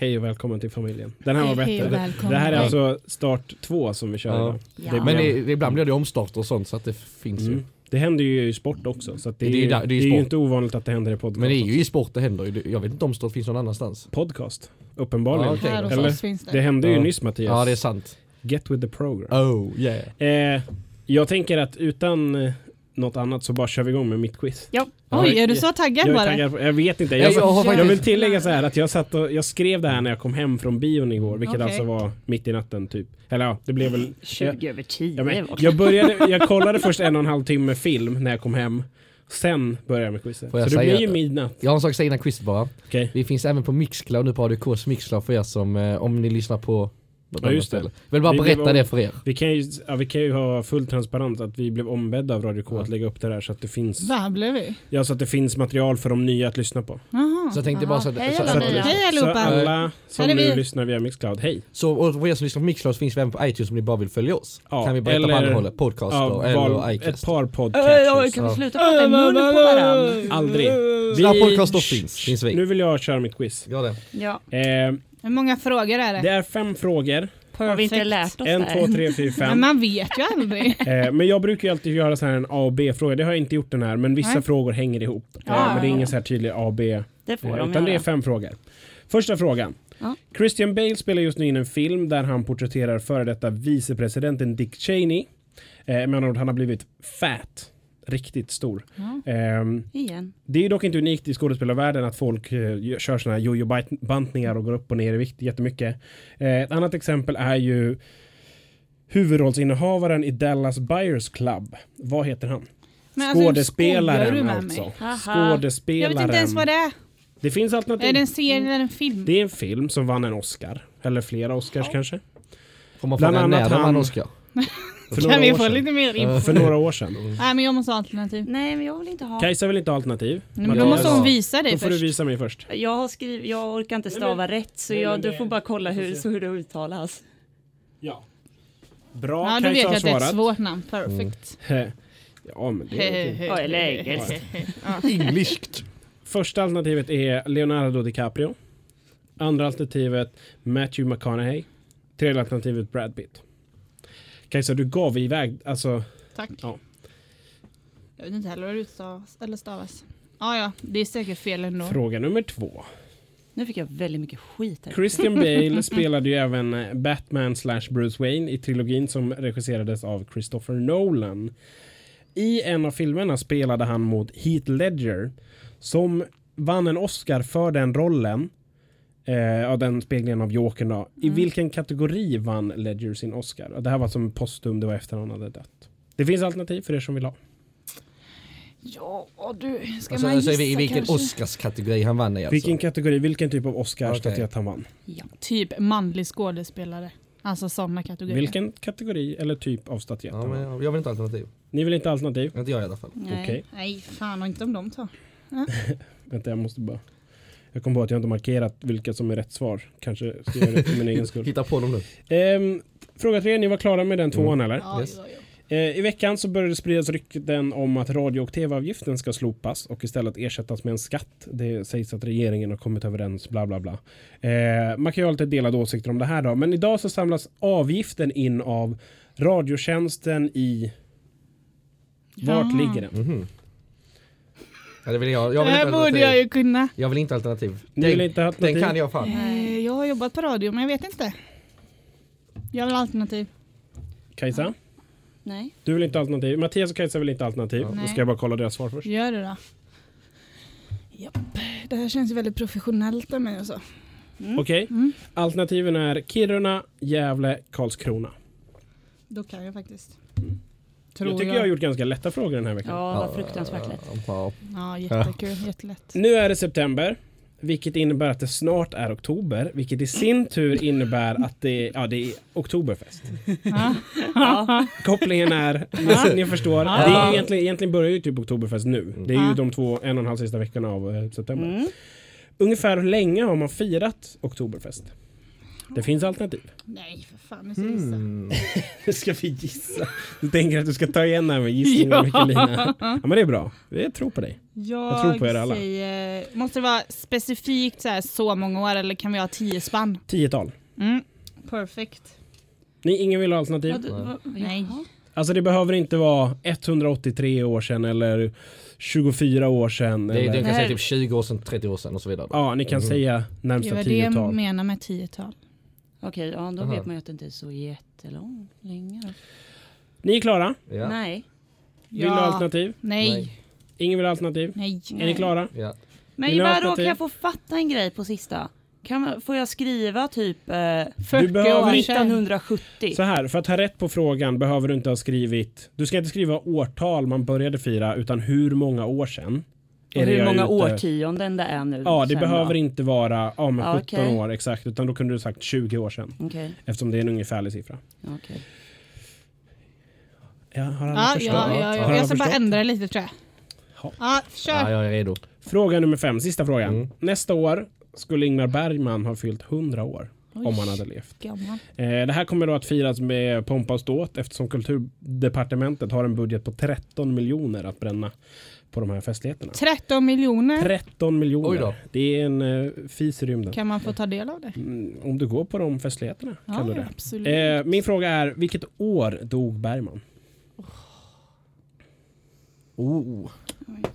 Hej och välkommen till familjen. Den här var Hej, hej bättre. Det, välkommen. det här är alltså start två som vi kör Ja. idag. Ja. Det- Men det, ibland blir det omstarter och sånt så att det finns ju. Mm. Det händer ju i sport också. Så att det, är, Det är ju ju- där- det är det ju är ju inte ovanligt att det händer i podcast. Men det är ju i sport det händer ju. Jag vet inte om start finns någon annanstans. Podcast. Uppenbarligen. Ja. Här hos Eller? oss finns det. Det hände ju Ja. nyss Mattias. Ja det är sant. Get with the program. Oh yeah. Eh, jag tänker att utan eh, något annat så bara kör vi igång med mitt quiz. Ja. Oj, är du jag- så taggad Jag, bara? taggad på, jag vet inte. Jag, jag jag, vill tillägga så här att jag satt och jag skrev det här när jag kom hem från bion igår. Vilket Okej. alltså var mitt i natten typ. Eller ja, det blev väl... 20 över 10 Ja, men, jag, började, jag kollade först en och en halv timme film när jag kom hem. Sen började jag med quizet. Så jag det blir ju att- midnatt. Jag har en sak att säga innan quizet bara. Okej. Vi finns även på Mixcloud nu på ADKs Mixcloud för er som, eh, om ni lyssnar på Ja, just det. Jag vill bara Vi berätta om- det för er. Vi kan, ju, ja, vi kan ju ha full transparens att vi blev ombedda av Radio K Ja. att lägga upp det där så att det finns Där blev vi. Ja, så att det finns material för de nya att lyssna på. Jaha. Så jag tänkte bara så att, Hej så, alla så, att, Hej Så allihopa. alla som nu vi. lyssnar via Mixcloud, hej! så och för er som lyssnar på Mixcloud så finns vi även på iTunes om ni bara vill följa oss. Ja, kan vi berätta på eller- andra hållet? Podcaster Ja, eller val, ett par Äh, podcasters. kan vi Ja. sluta prata i mun på varandra? Aldrig. Ja, podcast då finns, finns vi. Nu vill jag köra mitt quiz. Gör det. Ja, Eh, Hur många frågor är det? det är fem frågor. har vi inte lärt oss En, det? två, tre, fyra, Men fem. man vet ju aldrig. Eh, men jag brukar ju alltid göra så här en A och B-fråga. Det har jag inte gjort den här, men vissa Nej. frågor hänger ihop. Eh, Ja, men det är ingen så här tydlig A och B. Det får Eh, de utan det är göra. fem frågor. Första frågan. Ja. Christian Bale spelar just nu in en film där han porträtterar före detta vicepresidenten Dick Cheney. Eh, med andra ord, han har blivit fat. Riktigt stor. Ja. Ehm, Igen. det är dock inte unikt i skådespelarvärlden att folk eh, kör såna här jojo-bantningar och går upp och ner i vikt jättemycket. Eh, ett annat exempel är ju huvudrollsinnehavaren i Dallas Buyers Club. Vad heter han? Men alltså, Skådespelaren med alltså. Skådespelaren. Jag vet inte ens vad det är. Det finns alternativ. Är det en serie eller en film? Det är en film som vann en Oscar. Eller flera Oscars kanske. Får man Bland fråga när han- Oscar? För Kan några vi år få sedan. lite mer info? För några år sedan. Nej men jag måste ha alternativ. Nej, men jag vill inte ha. Kajsa vill inte ha alternativ. Men då Mattias, måste hon visa dig Då får du först. visa mig först. Jag har skrivit, jag orkar inte stava rätt så nej, jag, men du det- får bara kolla hur, så hur det uttalas. Ja. Bra, Ja då vet Kajsa jag har att det är ett svarat. svårt namn. Perfect. Ja, men det är okej. Ja, eller engelskt. Engliskt. Första alternativet är Leonardo DiCaprio. Andra alternativet Matthew McConaughey. Tredje alternativet Brad Pitt. Kajsa, du gav iväg, alltså Tack. Ja. Jag vet inte heller hur det utstavas. Eller stavas. Ja ja, det är säkert fel ändå. fråga nummer två. Nu fick jag väldigt mycket skit här. Christian Bale spelade ju även eh, Batman slash Bruce Wayne i trilogin som regisserades av Christopher Nolan. I en av filmerna spelade han mot Heath Ledger som vann en Oscar för den rollen. Eh, av den speglingen av Jokern då. I Mm. vilken kategori vann Ledger sin Oscar? Och Det här var som postum, det var efter han hade dött. Det finns alternativ för er som vill ha. Ja du, ska Alltså, man alltså, gissa i vilken kanske? Oscarskategori han vann i alltså? Vilken kategori, vilken typ av Oscar-statyett Okej. han vann? Ja. Typ manlig skådespelare. Alltså sådana kategorier. Vilken kategori eller typ av statyett Ja, men jag, jag vill inte alternativ. Ni vill inte alternativ? Inte jag i alla fall. Nej. Okej. Nej, fan och inte om de tar. Vänta, jag måste bara... Jag kom på att jag inte markerat vilka som är rätt svar. Kanske ska jag göra det för min egen skull. Hitta på dem nu. Ehm, fråga tre, ni var klara med den tvåan eller? Ja, Yes. ja, ja. Eh, I veckan så började det spridas rykten om att radio och tv-avgiften ska slopas och istället ersättas med en skatt. Det sägs att regeringen har kommit överens, bla bla bla. Eh, man kan ju ha lite delade åsikter om det här då, men idag så samlas avgiften in av Radiotjänsten i... Vart Ja. ligger den? Mhm. Ja, det vill jag. Det Jag vill här inte borde jag alternativ. ju kunna. Jag vill inte alternativ. Ni vill Den, inte ha den alternativ? kan jag fan. Eh, Jag har jobbat på radio men jag vet inte. Jag vill alternativ. Kajsa? Nej. Du vill inte alternativ? Mattias och Kajsa vill inte alternativ. Då ska jag bara kolla deras svar först. Gör det då. Japp. Det här känns ju väldigt professionellt av mig och så. Mm. Okej. Mm. Alternativen är Kiruna, Gävle, Karlskrona. Då kan jag faktiskt. Jag Tror tycker jag har gjort ganska lätta frågor den här veckan. Ja, vad fruktansvärt lätt. Ja. Ja, jättekul. Jättelätt. Nu är det september, vilket innebär att det snart är oktober, vilket i sin tur innebär att det, ja, det är oktoberfest. Ja. Ja. Kopplingen är, ni, ni förstår, Ja. det är ju egentligen, egentligen börjar ju typ oktoberfest nu. Det är ju Ja. de två, en och en halv sista veckorna av eh, september. Mm. Ungefär hur länge har man firat oktoberfest? Det finns alternativ. Nej, för fan. Nu ska jag gissa. Mm. Nu ska vi gissa. Du tänker att du ska ta igen det här med gissningar, Ja. Mikkelina. Ja men det är bra. Jag tror på dig. Jag, tror på er alla. säger, måste det vara specifikt så, här, så många år eller kan vi ha tio spann? Tiotal. Mm. Perfect. Ni, ingen vill ha alternativ? Vad- vad- Nej. Alltså det behöver inte vara 183 år sedan eller 24 år sedan. Det, det eller... kan Nej. säga typ 20 år sedan, 30 år sedan och så vidare. Ja, ni kan Mm. säga Det närmsta var det jag tiotal. menar med tiotal. Okej, ja, då Aha. vet man ju att det inte är så jättelång länge då. Ni är klara? Ja. Nej. Vill du ha alternativ? Nej. Nej. Ingen vill ha alternativ? Nej. Är ni klara? Ja. Men Vill ha vadå, alternativ? kan jag få fatta en grej på sista? Kan man, får jag skriva typ eh, 40 behöver år sedan. 1970? Så här, för att ha rätt på frågan behöver du inte ha skrivit... Du ska inte skriva årtal man började fira, utan hur många år sedan. Och hur många ute- årtionden det är nu? Ja, det behöver då? inte vara ja, men Ja, 17 okej. år exakt, utan då kunde du sagt 20 år sedan. Okej, Eftersom det är en ungefärlig siffra. okej. Ja, har alla Ja, förstått? ja, ja, Har ja. alla Jag ska bara ändra lite tror jag. Ja. Ja, kör. jag är redo. Fråga nummer fem, sista frågan. Mm. Nästa år skulle Ingmar Bergman ha fyllt 100 år. Oj, Om han hade levt. gammal. Eh, det här kommer då att firas med pompa och ståt eftersom kulturdepartementet har en budget på 13 miljoner att bränna på de här festligheterna. 13 miljoner. 13 Oj miljoner. då. Det är en uh, fis i rymden. Kan man få ta del av det? Mm, om du går på de festligheterna kan Ja, du det. absolut. Eh, min fråga är, vilket år dog Bergman? Oh.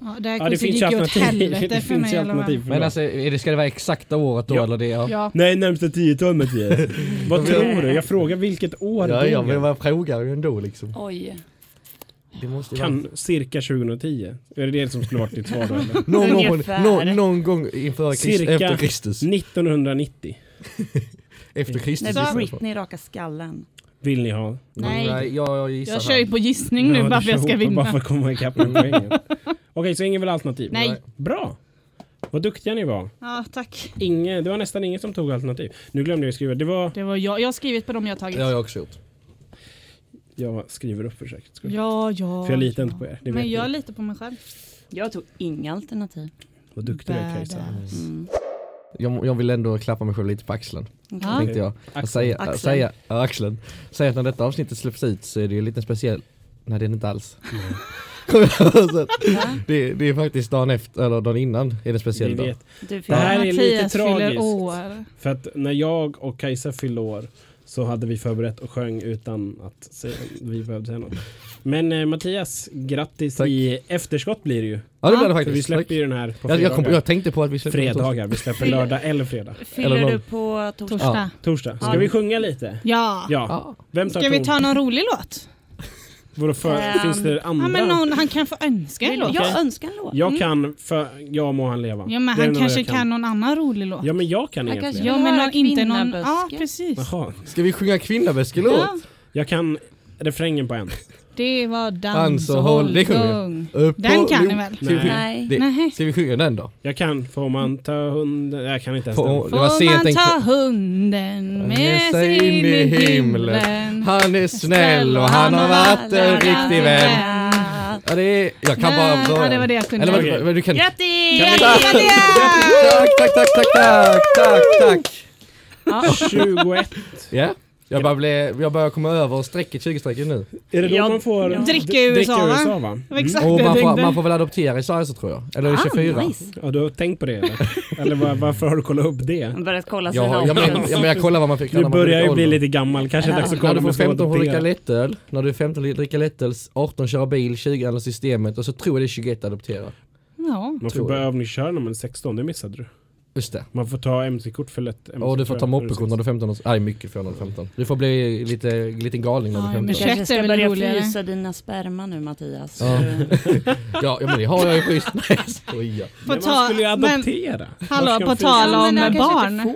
ja, det Ja, det finns ju alternativ. det för finns ju alternativ. Men alltså, är det, ska det vara exakta året då Ja. eller det? Ja, Ja. Nej, närmsta 10-tal Mattias. Vad tror du? Jag frågar vilket år ja, dog ja men jag frågar ju ändå liksom. Oj. Det måste ju vara... Kan cirka 2010? Är det det som skulle varit ditt svar då? eller? Någon gång, Ungefär. någon, någon gång inför Cirka- efter Kristus. 1990 Efter Kristus. När. Britney raka skallen. vill ni ha. Nej. Nej, jag, jag gissar Jag kör ju på gissning nu Ja, bara för jag ska på Bara för vinna. att komma ikapp med poängen. Okej, så ingen vill alternativ? Nej. Nej. Bra! Vad duktiga ni var. Ja, tack. Inge, det var nästan ingen som tog alternativ. Nu glömde jag skriva. Det var... Det var jag. Jag har skrivit på dem jag har tagit. Det har jag också gjort. Jag skriver upp för säkerhets skull. Ja, ja. För jag litar ja. inte på er. Men ni. jag litar på mig själv. Jag tog inga alternativ. Vad duktig du är Kajsa. Mm. Jag, jag vill ändå klappa mig själv lite på axeln. Ja. Tänkte jag. Axeln. Säga, Axeln. säga, ja, axeln. Säga att när detta avsnittet släpps ut så är det ju lite speciell. Nej det är det inte alls. Så det, det är faktiskt dagen efter, eller dagen innan är det Vi speciell dag. Det här är lite fyller tragiskt. år. För att när jag och Kajsa fyllde år så hade vi förberett och sjöng utan att säga, vi behövde säga något. Men eh, Mattias, grattis Tack. i efterskott blir det ju. Ja det blir det För faktiskt. vi släpper Tack. ju den här på jag, jag, kom, fredagar. jag tänkte på att vi släpper Fredagar, vi släpper lördag eller fredag. Fyller Eller du på torsdag? Torsdag. Torsdag. Ska Ja. vi sjunga lite? Ja. Ja. Ja. Vem tar Ska vi ta någon rolig låt? Vadå för, Ehm, finns det Ja, andra? men någon, han kan få önska en låt. Jag önskar en låt. Jag kan för Jag må han leva. Ja, men Det är han kanske jag kan. någon annan rolig låt. Ja men jag kan Han inga kanske- fler. Ja, men Några någon, inte någon... Ja, precis. Jaha. Ska vi sjunga kvinnaböskelåt? Ja, Jag kan refrängen på en. Det var dans Dans och hållgång. Den kan ni väl? Sjunga- Nej. det, Nej. ska vi sjunga den då? Jag kan Får man ta hunden Jag kan inte ens Får- den. Får man ta hunden med sig in i himlen? Han är snäll och han har varit en riktig vän. Ja, det är, jag kan bara Ja, det var det jag kunde. Eller du kan... Grattis! Kan Grattis! Tack, tack, tack, tack, tack, tack, tack. 21. Ja, jag börjar, bli, jag börjar komma över strecket, 20-strecket nu. Är det då Ja. man får Ja. Dricka i USA? USA va? Exakt Och man får, man får väl adoptera i Sverige så tror jag. Eller det 24? Ah, nice. Ja, du har tänkt på det eller? eller var, varför har du kollat upp det? Han börjat kolla sina jag, men, jag, men jag kollar vad man fick Du när man börjar ju bli lite gammal, kanske det dags att När kolla du får med 15 får dricka lättöl, när du är 15 dricka lättöl, 18 köra bil, 20 använda systemet och så tror jag det är 21 adoptera. Ja. Man får tror börja jag. övningsköra när man är 16, det missade du. Just det. Man får ta MC-kort för lätt MC Och du får ta moppekort när du är 15 år. Nej mycket för när du är 15. Du får bli lite, lite galning när du Ja, är men Du 15. känns- kanske ska börja roligare. frysa dina sperma nu Mattias. Ja. Du- Ja, ja men det har jag ju schysst. Nej jag skojar. På Men man skulle ju men- adoptera. Hallå, Var ska på tal om Ja, men barn.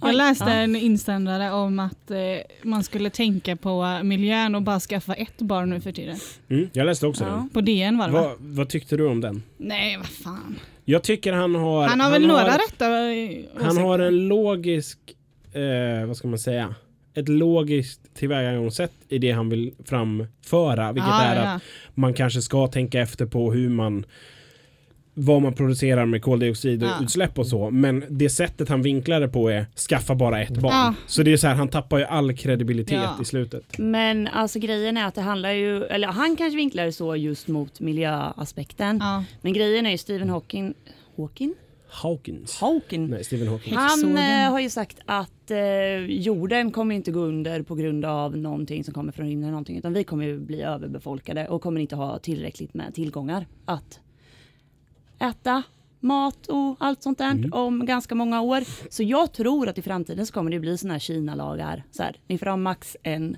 Ja. Jag läste Ja. en insändare om att eh, man skulle tänka på miljön och bara skaffa ett barn nu för tiden. Mm, jag läste också Ja. den. På DN var det va? Vad, vad tyckte du om den? Nej, vad fan. Jag tycker han har... Han har väl några rätta eh, Han åsikter. har en logisk, eh, vad ska man säga? Ett logiskt tillvägagångssätt i det han vill framföra. Vilket Ja, är ja, att man kanske ska tänka efter på hur man vad man producerar med koldioxidutsläpp och så. Men det sättet han vinklar det på är skaffa bara ett barn. Ja. Så det är så här, han tappar ju all kredibilitet Ja. i slutet. Men alltså grejen är att det handlar ju, eller han kanske vinklar det så just mot miljöaspekten. Ja. Men grejen är ju Stephen Hawking, Hawking? Hawkins. Hawking. Nej, Stephen Hawking. Han eh, har ju sagt att eh, jorden kommer inte gå under på grund av någonting som kommer från rymden eller någonting utan vi kommer ju bli överbefolkade och kommer inte ha tillräckligt med tillgångar att äta mat och allt sånt där Mm. om ganska många år. Så jag tror att i framtiden så kommer det bli såna här Kina-lagar. Så här, ni får ha max en.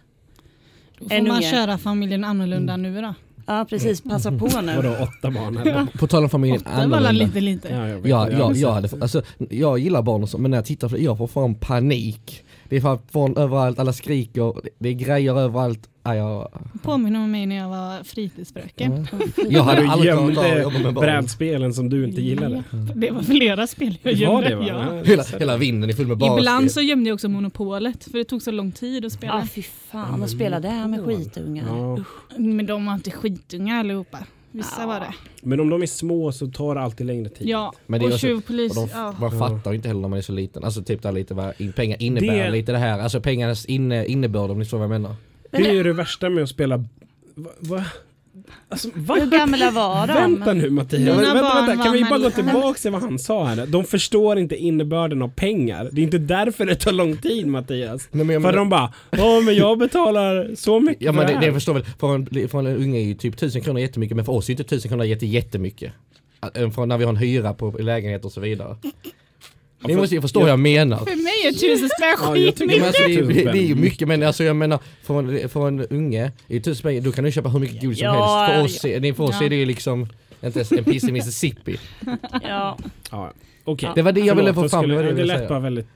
Då får En man unge. köra familjen annorlunda nu då. Ja precis, passa på nu. Vadå, åtta barn eller? På tal om familjen Åtta annorlunda. lite lite. Ja, jag vet Ja, inte. ja, jag, hade, alltså, jag gillar barn och så, men när jag tittar på det, jag får fan panik. Det är fan från överallt, alla skriker, det- det är grejer överallt. Ja, jag, Påminner om mig när jag var fritidsfröken. jag hade Du aldrig klarat av att jobba gömde med barn. brädspelen som du inte gillade. Det var flera spel jag Det var gömde. det va? Ja. Hela, hela vinden är full med barn. Ibland så gömde jag också Monopolet för det tog så lång tid att spela. Ja fy fan, vad spelar det här med skitungar? Ja. Men de var inte skitunga allihopa. Vissa Ja. var det. Men om de är små så tar det alltid längre tid. Ja, Men det är och också- tjuvpolis. De, Ja. Man fattar inte heller när man är så liten. Alltså typ där lite vad pengar innebär, Det- lite det här. Alltså pengarnas inne, innebörd om ni förstår vad jag menar. Det är ju det värsta med att spela... Va? va? Alltså, va? Hur gamla var de? Vänta nu Mattias, vänta, barn vänta. kan vi bara gå tillbaka till vad han sa här? De förstår inte innebörden av pengar. Det är inte därför det tar lång tid Mattias. Nej, men jag För menar- de bara, ja men jag betalar så mycket Ja men det, det här. förstår väl, för en, för en unge är ju typ 1000 kronor jättemycket men för oss är inte 1000 kronor jätte, jättemycket. För när vi har en hyra på lägenhet och så vidare. Ni måste ju förstå vad jag menar. För mig är tusen spänn Ja, jag Ja, skitmycket. alltså, det, det, det är ju mycket men alltså jag menar för en, för en unge, i tusen spänn, då kan du köpa hur mycket godis som Ja, helst. För oss, det- för oss Ja. är det ju liksom inte ens en piss i Mississippi. Ja, Ja. Okej. Det var det jag ville få fram. skulle- Det det jag lät bara väldigt...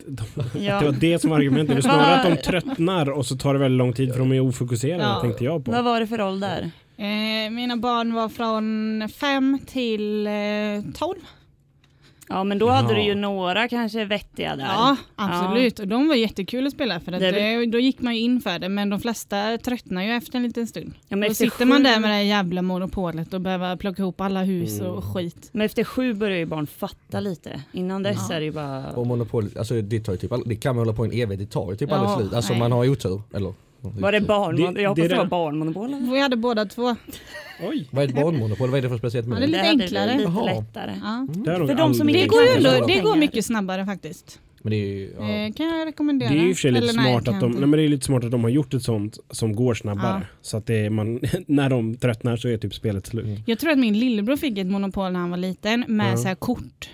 ja. Det var det som var argumentet. Det snarare att de tröttnar och så tar det väldigt lång tid för de är ofokuserade Ja. tänkte jag på. Vad var det för ålder? Eh, mina barn var från fem till eh, tolv. Ja men då hade Ja. du ju några kanske vettiga där. Ja, absolut. Och de var jättekul att spela för att Det det, då gick man ju in för det. Men de flesta tröttnar ju efter en liten stund. Ja, men då sitter man sju- där med det jävla monopolet och behöver plocka ihop alla hus Mm. och skit. Men efter sju börjar ju barn fatta lite. Innan dess Ja. är det ju bara... Och monopol, alltså det tar ju typ, all- det kan man hålla på en evighet, det tar ju typ Ja, aldrig slut. Alltså nej. man har otur, eller? Var det barn? Det- jag det hoppas är det var det- barnmonopol? Vi hade båda två. Oj. Vad är ett barnmonopol? Vad är det för speciellt Ja, med det är det? lite hade enklare. Lite Jaha. lättare. Ja. Det, de För de som Det går ändå, det går mycket snabbare faktiskt. Men det är ju, ja. Eh, kan jag rekommendera. Det är ju för sig lite nej, smart kan att de, nej, men det är lite smart att de har gjort ett sånt som går snabbare. Ja. Så att det är man, när de tröttnar så är typ spelet slut. Mm. Jag tror att min lillebror fick ett monopol när han var liten med Ja. så här kort.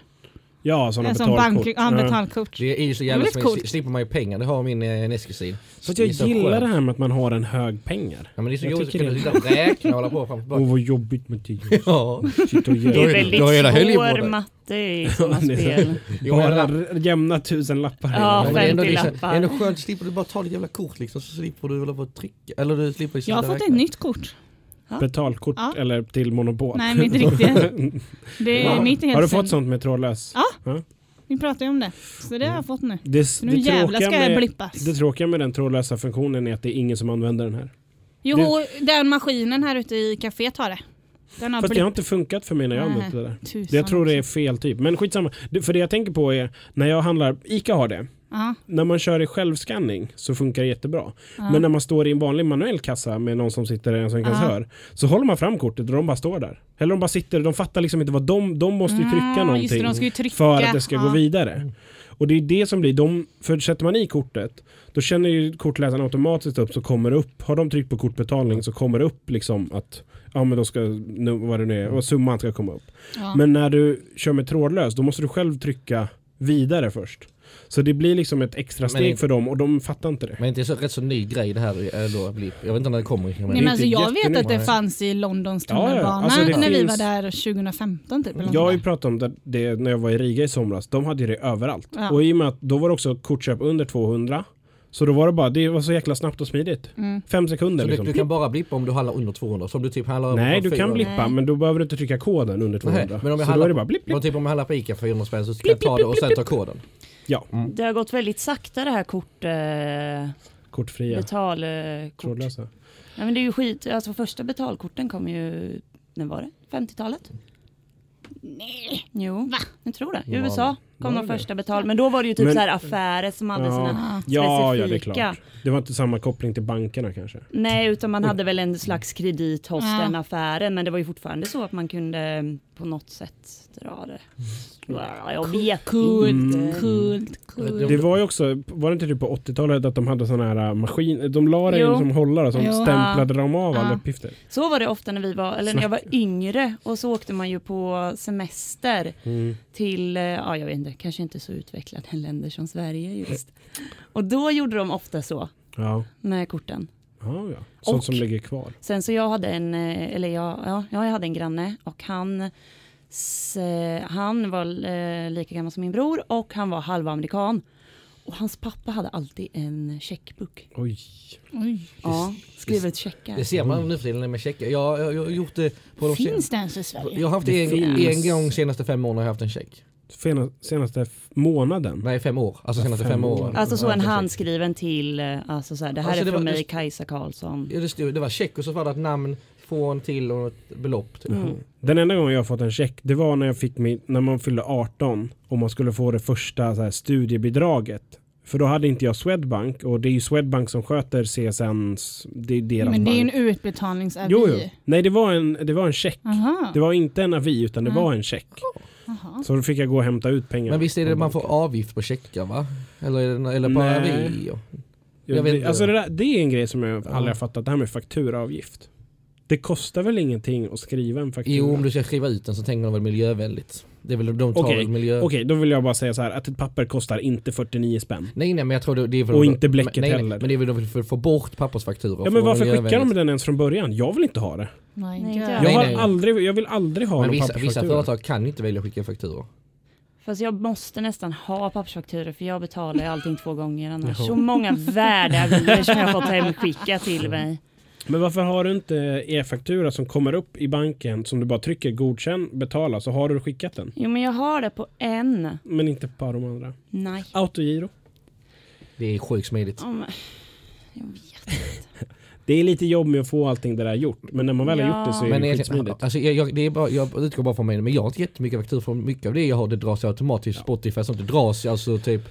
Ja, sådana En sån betalkort. bank, ja, betalkort. Det är ju så jävla smidigt, slipper man ju pengar, det har min eh, Neskesid. Så att jag gillar skönt. det här med att man har en hög pengar. Ja men det är så Jag roligt att tycker kunna det. sitta och räkna och hålla på fram och Åh tillbaka. vad jobbigt Mattias. Ja, Sitta och Det är väldigt svår det. matte i sådana spel. Bara jämna tusen lappar. Ja, Ja, men det är ändå, 50 liksom, det lappar. är ändå skönt, slipper du bara ta ditt jävla kort liksom, så slipper du hålla på och trycka, eller du slipper ju Jag har fått ett nytt kort. Betalkort Ja. eller till monopol. Nej, mitt riktiga. Det, Ja. mitt är helt Har du fått sånt med trådlös? Ja. Vi pratar ju om det. Så det har jag fått nu. Det, Så nu det, jävlar ska jag med, blippas. det tråkiga med den trådlösa funktionen är att det är ingen som använder den här. Jo, den maskinen här ute i kaféet har det. Den har Fast det har inte funkat för mig när jag använt det där. Tusan Det jag tror det är fel typ. Men skitsamma. Det- För det jag tänker på är, när jag handlar, ICA har det. Ja, När man kör i självskanning så funkar det jättebra. ja. Men när man står i en vanlig manuell kassa med någon som sitter där som en kassör så håller man fram kortet och de bara står där. Eller de bara sitter, de fattar liksom inte vad de, de måste ju trycka Ja, någonting det, trycka. för att det ska gå vidare. Och det är det som blir, de, för sätter man i kortet då känner ju kortläsaren automatiskt upp så kommer det upp, har de tryckt på kortbetalning så kommer det upp liksom att ja men då ska, nu, vad det nu är, och summan ska komma upp. Ja. Men när du kör med trådlös då måste du själv trycka vidare först. Så det blir liksom ett extra Men steg inte- för dem och de fattar inte det. Men inte så rätt så ny grej det här är då, blip. Jag vet inte när det kommer. Men Nej, är men alltså, jag vet att det fanns i Londons Ja, ja. tunnelbana Alltså, det när vi finns- var där 2015 typ. Jag har ju pratat om det, det när jag var i Riga i somras. De hade ju det överallt. Ja. Och i och med att då var det också kortköp under 200. Så då var det bara, det var så jäkla snabbt och smidigt. Mm. Fem Så sekunder du, liksom. du kan bara blippa om du handlar under 200, så om du typ handlar Nej, över du kan 400. blippa Nej. men då behöver du inte trycka koden under 200. Nej, men om jag så då handlar är det på- bara blipp, blipp. Och typ om jag handlar på Ica för 400 spänn så ska jag ta det och sen ta koden. Ja, Det har gått väldigt sakta det här kort... Eh, kortfria. betal... Eh, kort. Trådlösa. Ja, men det är ju skit. Alltså första betalkorten kom ju... När var det? 50-talet? Nej, Nej. Jo, Va? jag tror det. I USA kom de första betal. Men då var det ju typ Men- så här affärer som hade Ja. sina Ja, ja, det är specifika. klart. Det var inte samma koppling till bankerna kanske. Nej, utan man hade väl en slags kredit hos Ja. den affären. Men det var ju fortfarande så att man kunde mm, på något sätt dra det. Jag vet Coolt, inte. coolt, coolt. Det var ju också, var det inte typ på 80-talet att de hade sådana här äh, maskiner, de la det in som hållare och så Jo. stämplade de av alla Ja. uppgifter. Så var det ofta när vi var, eller när jag var yngre och så åkte man ju på semester Mm. till, eh, ja jag vet inte, kanske inte så utvecklade länder som Sverige just. Och då gjorde de ofta så Ja. med korten. Ja, ja. Sånt Och- som ligger kvar. Sen så jag hade en, eh, eller jag, ja, ja, jag hade en granne och han, han var eh, lika gammal som min bror och han var halvamerikan. Och hans pappa hade alltid en checkbook. Oj. Oj. Ja, skrivet checkar. Det ser man nu för tiden med checkar. Jag, jag, jag har gjort det på de Finns det ens i Sverige? Jag har haft Det en, en gång senaste fem åren har jag haft en check. Sena- Senaste månaden. Nej fem år, alltså Ja, senaste fem fem, år. åren. Alltså så en handskriven till, eh, alltså så här, det här Alltså, är det från var- mig Kajsa Karlsson. Ja, det, stod, det var check och så var det ett namn från till och ett belopp. Typ. Mm. Den enda gången jag har fått en check, det var när jag fick min, när man fyllde 18 och man skulle få det första så här, studiebidraget. För då hade inte jag Swedbank och det är ju Swedbank som sköter CSNs, det är deras Men det är ju en utbetalningsavi. Jo, jo. Nej, det var en, det var en check. Aha. Det var inte en avi utan det Mm. var en check. Aha. Så då fick jag gå och hämta ut pengar. Men visst är det man får avgift på checkar va? Eller, eller bara Nej. vi? och- Ja, jag vet det, inte. alltså det, där, det är en grej som jag Ja. aldrig har fattat, det här med fakturaavgift. Det kostar väl ingenting att skriva en faktura? Jo om du ska skriva ut den så tänker de väl miljövänligt. Det är väl de tar Okej, väl miljö... Okej, då vill jag bara säga så här att ett papper kostar inte 49 spänn. Nej nej men jag tror det, det är väl Och inte bläcket nej, nej, heller. Men det är väl de för att få bort pappersfakturor. Ja men varför skickar de den ens från början? Jag vill inte ha det. Nej, inte jag. Jag, har nej. Aldrig, jag vill aldrig ha Men någon vissa, vissa företag kan inte välja att skicka fakturor. Fast jag måste nästan ha pappersfakturor för jag betalar allting två gånger annars. Jaha. Så många värdeavier som jag har fått hemskickat till mig. Men varför har du inte e-faktura som kommer upp i banken som du bara trycker godkänn, betala så har du skickat den? Jo men jag har det på en. Men inte på de andra. Nej. Autogiro. Det är sjukt smidigt. Ja, men- Jag vet. Det är lite jobb med att få allting det där gjort. Men när man väl har Ja. gjort det så är Men det jag, skitsmidigt. alltså, jag, jag, det är bara, jag utgår bara från mig, men jag har inte jättemycket fakturor för mycket av det jag har det dras automatiskt Spotify sånt, det dras alltså typ Ja.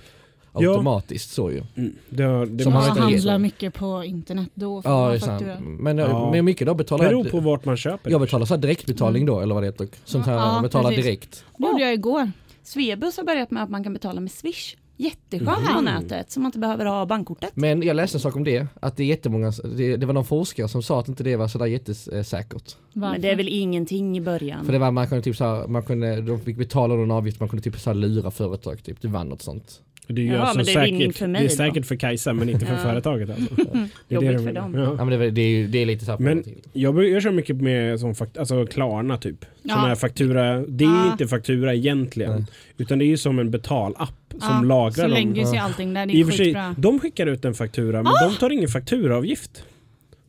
Automatiskt så ju. Mm, det har, det Som Om man handlar mycket på internet då Ja det. Men, Ja. men mycket då betalar beror jag, på vart man köper. jag betalar så här direktbetalning då eller vad det heter. Sånt här, Ja, betalar precis. direkt. Det gjorde jag igår. Swebus har börjat med att man kan betala med Swish. Jätteskönt på Mhm. nätet så man inte behöver ha bankkortet. Men jag läste en sak om det, att det är jättemånga, det, det var någon forskare som sa att inte det var sådär jättesäkert. Varför? Men det är väl ingenting i början. För det var, man kunde typ såhär, man kunde, de fick betala någon avgift, man kunde typ såhär lura företag typ, du vann något sånt. Det är, ju Ja, alltså men det är säkert, för mig det är då. säkert för Kajsa men inte för Ja. företaget. Alltså. Det är Jobbigt det de- för dem. Ja. Ja men det, är- det är ju det är lite såhär Men-. Jag, jag kör mycket med sån fakt- alltså Klarna typ. Ja. Sån här faktura. Det är Ja. inte faktura egentligen. Nej. Utan det är ju som en betalapp som Ja, lagrar Så dem. lägger sig Ja. allting där. Det I är och för sig, skitbra. de skickar ut en faktura men de tar ingen fakturaavgift.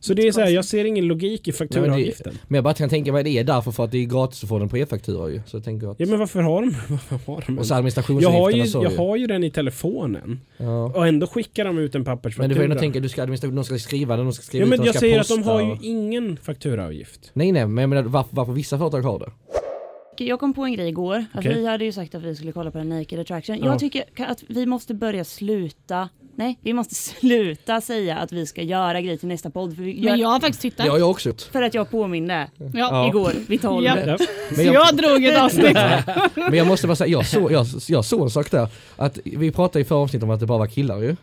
Så det är så här, jag ser ingen logik i fakturaavgiften. Men jag bara kan tänka mig det är därför för att det är gratis att få den på e-faktura ju. Så jag tänker att... Ja men varför har de, varför har de och så en? Jag har, administrationsavgifterna ju, så jag ju. har ju den i telefonen. Ja. Och ändå skickar de ut en Men du får pappersfaktura. ändå tänka, du ska administration, de ska skriva den, de ska skriva ja ut men jag ska säger posta att de har ju ingen fakturaavgift. Nej nej, men jag menar varför, varför vissa företag har det? Jag kom på en grej igår. Att Okej. Vi hade ju sagt att vi skulle kolla på den Naked Attraction. Ja. Jag tycker att vi måste börja sluta Nej, vi måste sluta säga att vi ska göra grejer till nästa podd. För, vi gör, Men jag har faktiskt tittat. Det har jag också gjort. för att jag påminde Ja. Ja. igår vid tolv. Ja. Ja. Så Men jag, jag, drog ett avsnitt. men jag måste bara säga, jag såg, jag, jag såg en sak där. Att vi pratade i förra avsnittet om att det bara var killar ju.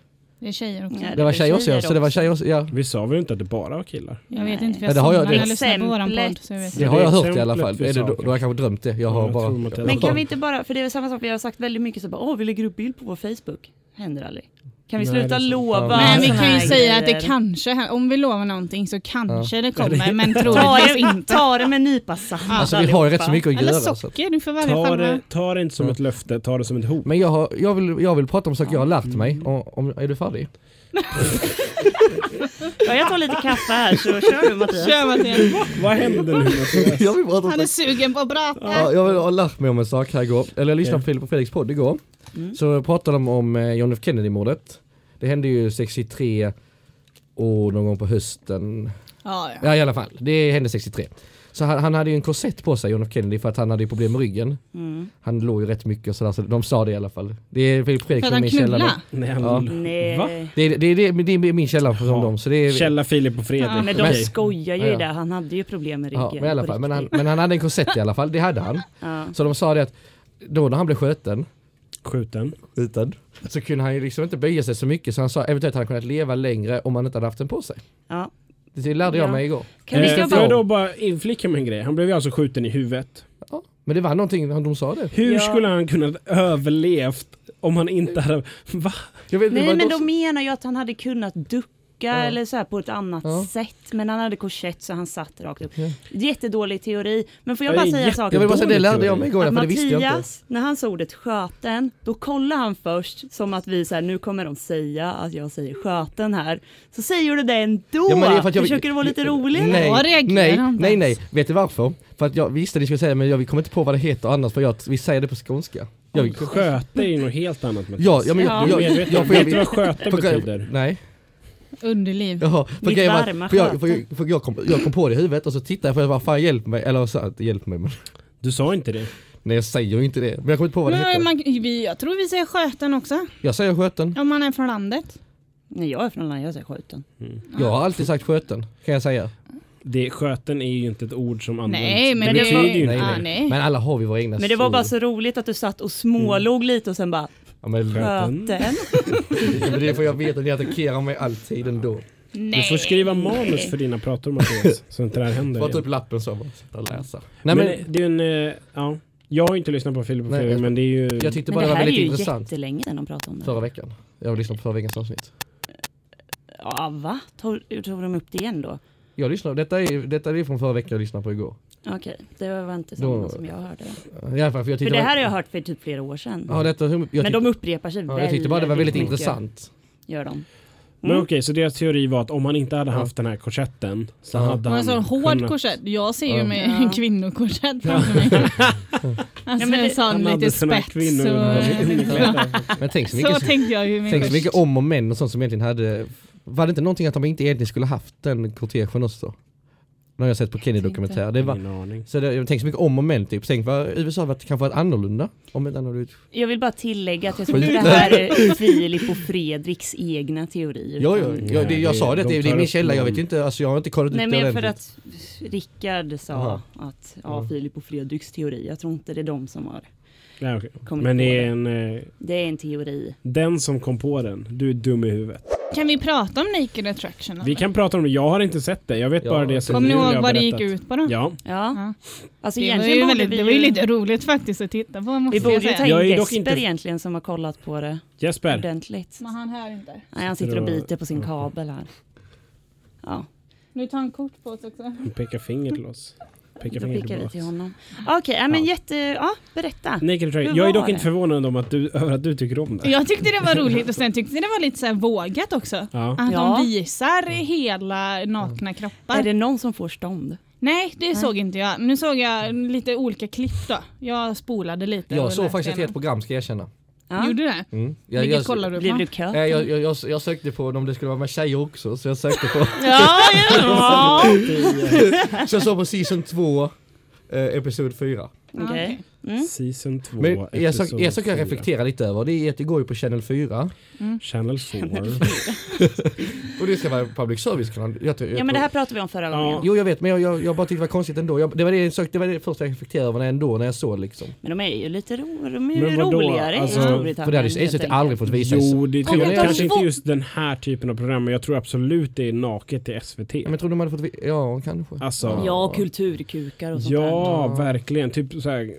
Det är tjejer också. Ja, Det var tjejer också ja, så det var tjejer också, ja. Vi sa väl inte att det bara var killar? Jag vet inte för Ja, jag det har jag- det- jag lyssnade på våran podd. Så jag vet. Det har jag det hört i alla fall. Är det, då, då har jag kanske drömt det. Jag har jag bara... Men kan vi inte bara, för det är väl samma sak, vi har sagt väldigt mycket så bara, åh vi lägger upp bild på vår Facebook. Händer aldrig. Kan vi Nej, sluta lova Ja. Men vi kan ju säga att det kanske, om vi lovar någonting så kanske det kommer, det- men troligtvis inte. ta det med en nypa salt Alltså vi har ju rätt så mycket att Eller göra. Så. socker, du får välja Ta det, ta det inte som Ja. ett löfte, ta det som ett hot. Men jag, har, jag, vill, jag vill prata om saker jag har lärt mig. Och, om, är du färdig? Ja, jag tar lite kaffe här så kör du Mattias. Kör Mattias. Vad händer nu Mattias? jag vill prata om Han är sugen på att prata. Ja, jag vill- har lärt mig om en sak här igår. Eller jag lyssnade på Filip och Fredriks podd igår. Mm. Så pratade de om eh, John F Kennedy-mordet. Det hände ju 63 och någon gång på hösten. Ja, ja. Ja i alla fall, det hände 63. Så han, han hade ju en korsett på sig, John F Kennedy, för att han hade ju problem med ryggen. Mm. Han låg ju rätt mycket och sådär, så de sa det i alla fall. Det är Filip För Fredrik att som är han min källa. knullade. Nej, han, Ja. Nej. Va? Det är, det, det, det är min källa från dem. Så det är, Källa Filip och Fredrik. Ja. Men de Okej. skojar ju Ja, det, han hade ju problem med ryggen. ja, men, i alla fall, men, han, men han hade en korsett i alla fall, det hade han. Ja. Så de sa det att då när han blev skjuten, Skjuten. skjuten så kunde han ju liksom inte böja sig så mycket så han sa eventuellt hade han kunnat leva längre om han inte hade haft den på sig. Ja. Det lärde jag Ja. mig igår. Kan Eh, får jag då bara inflika med en grej? Han blev ju alltså skjuten i huvudet. Ja. Men det var någonting de sa det. Hur Ja. skulle han kunnat överlevt om han inte hade... Va? Jag vet, Nej men då- de menar ju att han hade kunnat ducka eller så här på ett annat Ja. sätt. Men han hade korsett så han satt rakt upp. Ja. Jättedålig teori. Men får jag Ja, bara det säga en sak? Jag vill bara säga det lärde jag mig igår, Att för det visste jag inte. När han sa ordet sköten, då kollar han först som att vi så här, nu kommer de säga att jag säger sköten här. Så säger du det ändå! Ja, men det är för att jag- Försöker du vara lite rolig? Nej, Jag nej, nej, nej. ens. Vet du varför? För att jag visste att ni skulle säga men jag kommer inte på vad det heter annars för jag, vi säger det på skånska. Jag, Sköte är ju något helt annat. Ja, ja, men Ja. jag, jag, jag, om- för Vet du jag, vad sköte betyder? Nej, Underliv. jaha. För grejen var varma för jag, för jag, för jag, kom, jag kom på det i huvudet och så tittade jag på det, vad fan hjälp mig, eller så, inte hjälp mig men Du sa inte det. Nej jag säger ju inte det, men jag kommer inte på vad det Men heter. man, vi, jag tror vi säger sköten också. Jag säger sköten, Om man är från landet. Nej jag är från landet, jag säger sköten. jag har alltid sagt sköten, kan jag säga. det. Sköten är ju inte ett ord som används. Nej, men det det betyder var- ju inte Nej, det. nej. Men alla har vi våra egna Men det var bara så... roligt att du satt och smålog lite och sen bara Ja, men, Sköten. Ja, men det är för jag vet att ni attackerar mig alltid ändå. Du får skriva manus för dina prator Mattias. Så inte det här händer Bara ta upp lappen så, bara sitta och läsa. Nej Men, men, det är ju en... eh, Ja. Jag har inte lyssnat på Filip och Nej, Fredrik jag- men det är ju... jag tyckte bara det det var här är väldigt ju intressant. jättelänge sedan de pratade om det. Förra veckan. Jag lyssnade på förra veckans avsnitt. Ja va? Tog, tog de upp det igen då? Jag lyssnade, detta är, detta är från förra veckan jag lyssnade på igår. Okej, det var inte samma Då- som jag hörde. I alla fall, för jag För det här har jag hört för typ flera år sedan. Ja, detta, jag Men de upprepar sig ja, väldigt, jag tyckte bara det var väldigt mycket, intressant. Gör de. Men Mm. okej, så deras teori var att om han inte hade Ja. haft den här korsetten så Ja. hade han en sån hård kunnat- korsett. Jag ser ju Ja. med Ja. en kvinnokorsett framför mig. Alltså Ja, men det- en sån lite spets. kvinnor- Men tänk så Så mycket, tänkte jag ju med tänk så mycket om och men och sånt som egentligen hade Var det inte någonting att de inte egentligen skulle haft den kortegen också? När jag sett på Kenny-dokumentär. Det var, så det, jag tänker så mycket om och men typ. Tänk vad USA var, kanske varit annorlunda. Om annat blivit- Jag vill bara tillägga att jag tror det här är Filip och Fredriks egna teorier. Ja, ja, utan- ja det, jag sa det, de det, det är min källa, jag vet inte, alltså jag har inte kollat Nej upp det men för att Rickard sa Jaha. att ja, Ja. Filip och Fredriks teori, jag tror inte det är de som har Ja, kommit Men på det är en... eh, Det är en teori. Den som kom på den, du är dum i huvudet. Kan vi prata om Naked Attraction? Vi eller? kan prata om det, jag har inte sett det. Jag vet Ja. bara det som Kommer ni Julia ihåg har vad det gick berättat. ut på då? Ja. Ja, Ja. alltså Det var, egentligen ju borde väldigt, vi det var ju lite roligt faktiskt att titta på måste Vi borde jag ju ta säga. Jag in är dock Jesper inte- egentligen som har kollat på det Jesper, ordentligt. Men han hör inte. Nej, han sitter och biter på sin kabel här. Ja, Nu tar han kort på oss också. han pekar finger till oss. Pekar finger vi till honom. Okej, ja, men Ja. jätte... Ja, berätta. Naked Attraction. Jag är dock inte förvånad om att du, över att du tycker om det. Jag tyckte det var roligt och sen tyckte det var lite så här vågat också. Ja. Att Ja. de visar hela nakna kroppar. Är det någon som får stånd? Nej, det såg inte jag. Nu såg jag lite olika klipp då. Jag spolade lite. Jag såg faktiskt ett helt program ska jag erkänna. Ja. Gjorde du det? Mm. Jag, Vilket jag, kollar du Blev på? du kö? Eh, jag, jag, jag, jag sökte på om det skulle vara med tjejer också, så jag sökte på Ja, ja. Så jag såg på season 2, eh, episod 4. Okej. Mm. Season 2, Men en sak, en sak jag reflekterar lite över, det är att det går ju på Channel 4 Channel 4. och det ska vara public service-kanal. Jag, jag, Ja men det här pratade vi om förra Ja. gången. Jo jag vet, men jag, jag, jag bara tyckte det var konstigt ändå. Jag, det, var det, det var det första jag reflekterade över när- ändå när jag såg liksom. Men de är ju lite ro, de är ju roligare Alltså, i För Storbritannien. det hade enkelt. aldrig fått visa. Jo, det tror jag. Kanske inte just den här typen av program, men jag tror absolut det är naket i SVT. Ja, men jag tror de hade fått Ja, kanske. Alltså, Ja, kulturkukar och sånt ja, där. verkligen. Typ så här,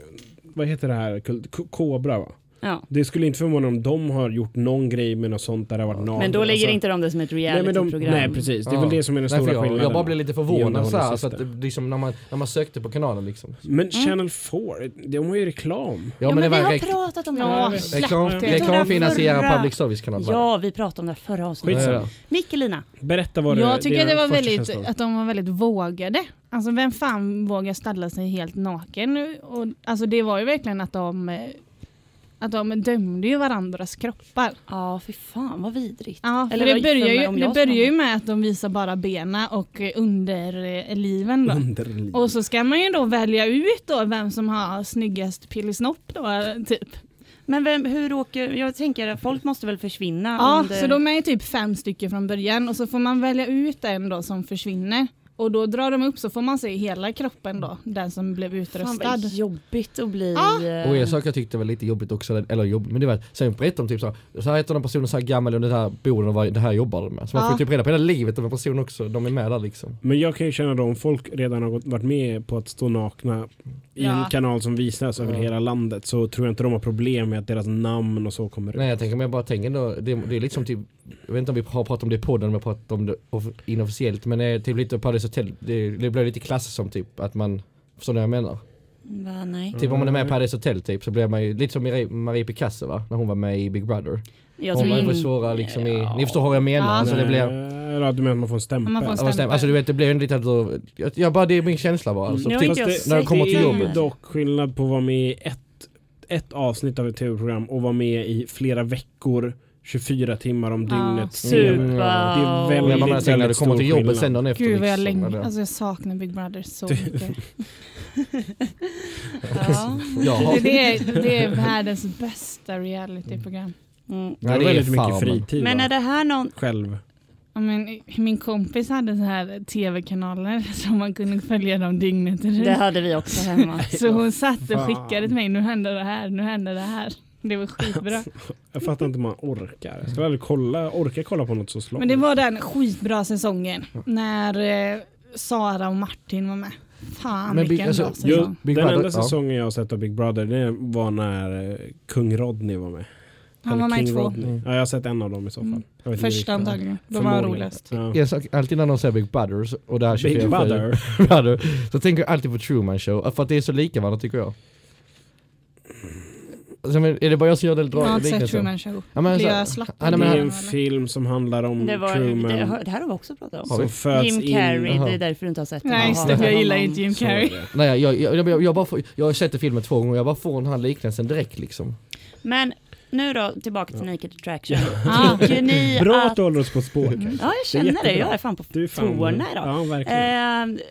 vad heter det här? K- Kobra va? Ja. Det skulle inte förvåna om de har gjort någon grej med något sånt där det har varit naket. Men då lägger Alltså, inte de det som ett nej, men de, realityprogram. nej precis, det är Ja. väl det som är den Nej, stora jag, skillnaden. jag bara blev lite förvånad så här, så att liksom när man, när man sökte på kanalen liksom. Men Channel 4, de har ju reklam. Ja, men, det vi har pratat om det Ja, reklam, reklamfinansierad förra- public service-kanal var det. Ja, vi pratade om det förra avsnittet. Skitsamma. Ja, Mikkelina. Berätta vad det Jag tycker det var väldigt, att de var väldigt vågade. Alltså vem fan vågar ställa sig helt naken? nu? Och, alltså det var ju verkligen att de eh, att de dömde ju varandras kroppar. Ja, fy fan vad vidrigt. Ja, för Eller det börjar, för ju, det börjar ju med att de visar bara benen och eh, underliven då. Underliv. Och så ska man ju då välja ut då vem som har snyggast pillisnopp då, typ. Men vem, hur åker, jag tänker att folk måste väl försvinna? Ja, under- så de är ju typ fem stycken från början och så får man välja ut en då som försvinner. Och då drar de upp så får man se hela kroppen då, den som blev Fan utröstad. vad jobbigt att bli... Ja. eh, Och en sak jag tyckte var lite jobbigt också, eller jobbigt, men det var sen berättade de typ så här, så här heter den personen så här gammal och den här bor och vad det här jobbar med. Så man Ja. får typ reda på hela livet av en person också, de är med där liksom. Men jag kan ju känna då om folk redan har gått- varit med på att stå nakna i Ja. en kanal som visas över Ja. hela landet så tror jag inte de har problem med att deras namn och så kommer ut. Nej jag tänker, men jag bara tänker då, det, det är liksom typ, jag vet inte om vi har pratat om det i podden, om har pratat om det off- inofficiellt, men det är typ lite Paradise Hotel, det, det blir lite klassiskt som typ att man, förstår ni vad jag menar? Va, nej. Typ om man är med i Paradise Hotel typ så blir man ju lite som Marie, Marie Picasso va, när hon var med i Big Brother. Jag Hon var ju Mm. svåra liksom i, Ja. ni förstår vad jag menar, Ja. alltså det blir Nej, ja, du menar att man får en stämpel? Man får en stämmer. Alltså du vet det blir en lite då, jag, jag bara det är min känsla bara alltså. Har Typ, jag Fast när de kommer till det är jobbet. ju dock skillnad på att vara med i ett, ett avsnitt av ett tv-program och vara med i flera veckor, 24 timmar om Ja, dygnet. super. Det är väldigt, du väldigt kommer stor till jobbet skillnad. sen dagen efter Gud vad jag liksom, längtar, alltså jag saknar Big Brother så mycket. Ja. Har, Det, det, är, det är världens bästa realityprogram. Mm. Har det är väldigt mycket fritid Men är det här någon... själv. Ja, men, min kompis hade så här tv-kanaler som man kunde följa dem dygnet runt. Det hade vi också hemma. Så hon satt och skickade till mig, nu händer det här, nu händer det här. Det var skitbra. Jag fattar inte hur man orkar. Jag ska aldrig kolla, orka kolla på något så slångt. Men det var den skitbra säsongen när eh, Sara och Martin var med. Fan Men Big- vilken alltså, bra säsong. Big den Brother, enda ja. säsongen jag har sett av Big Brother det var när eh, kung Rodney var med. Han var med i två. Mm. Ja, jag har sett en av dem i så fall. Mm. Jag Första antagligen. Då var roligast. Ja. sak, alltid när någon säger Big Brother så- och det här 24 Big Brother. Brother, så tänker jag alltid på Truman Show, för att det är så lika varandra tycker jag. Alltså, är det bara jag som gör det Jag har dra inte sett liknelsen? Truman Show. Ja, men, Blir så, jag slapp Ja, nej, Det är han- en eller? film som handlar om Det, var, Truman det, det här har vi också pratat om. Jim. Carrey, det är därför du inte har sett den. Nej, just det, jag gillar inte Jim Carrey. det. Nej jag, jag, jag, jag, bara får, jag har sett filmen två gånger och jag bara får den här liknelsen direkt liksom. Men nu då, tillbaka till Naked Attraction. Ah. Tycker ni Bra att... du håller oss på spår. Mm. Ja, jag Det känner det. jättebra. Jag är fan på Du är fan... tårna idag. Ja, verkligen. Eh,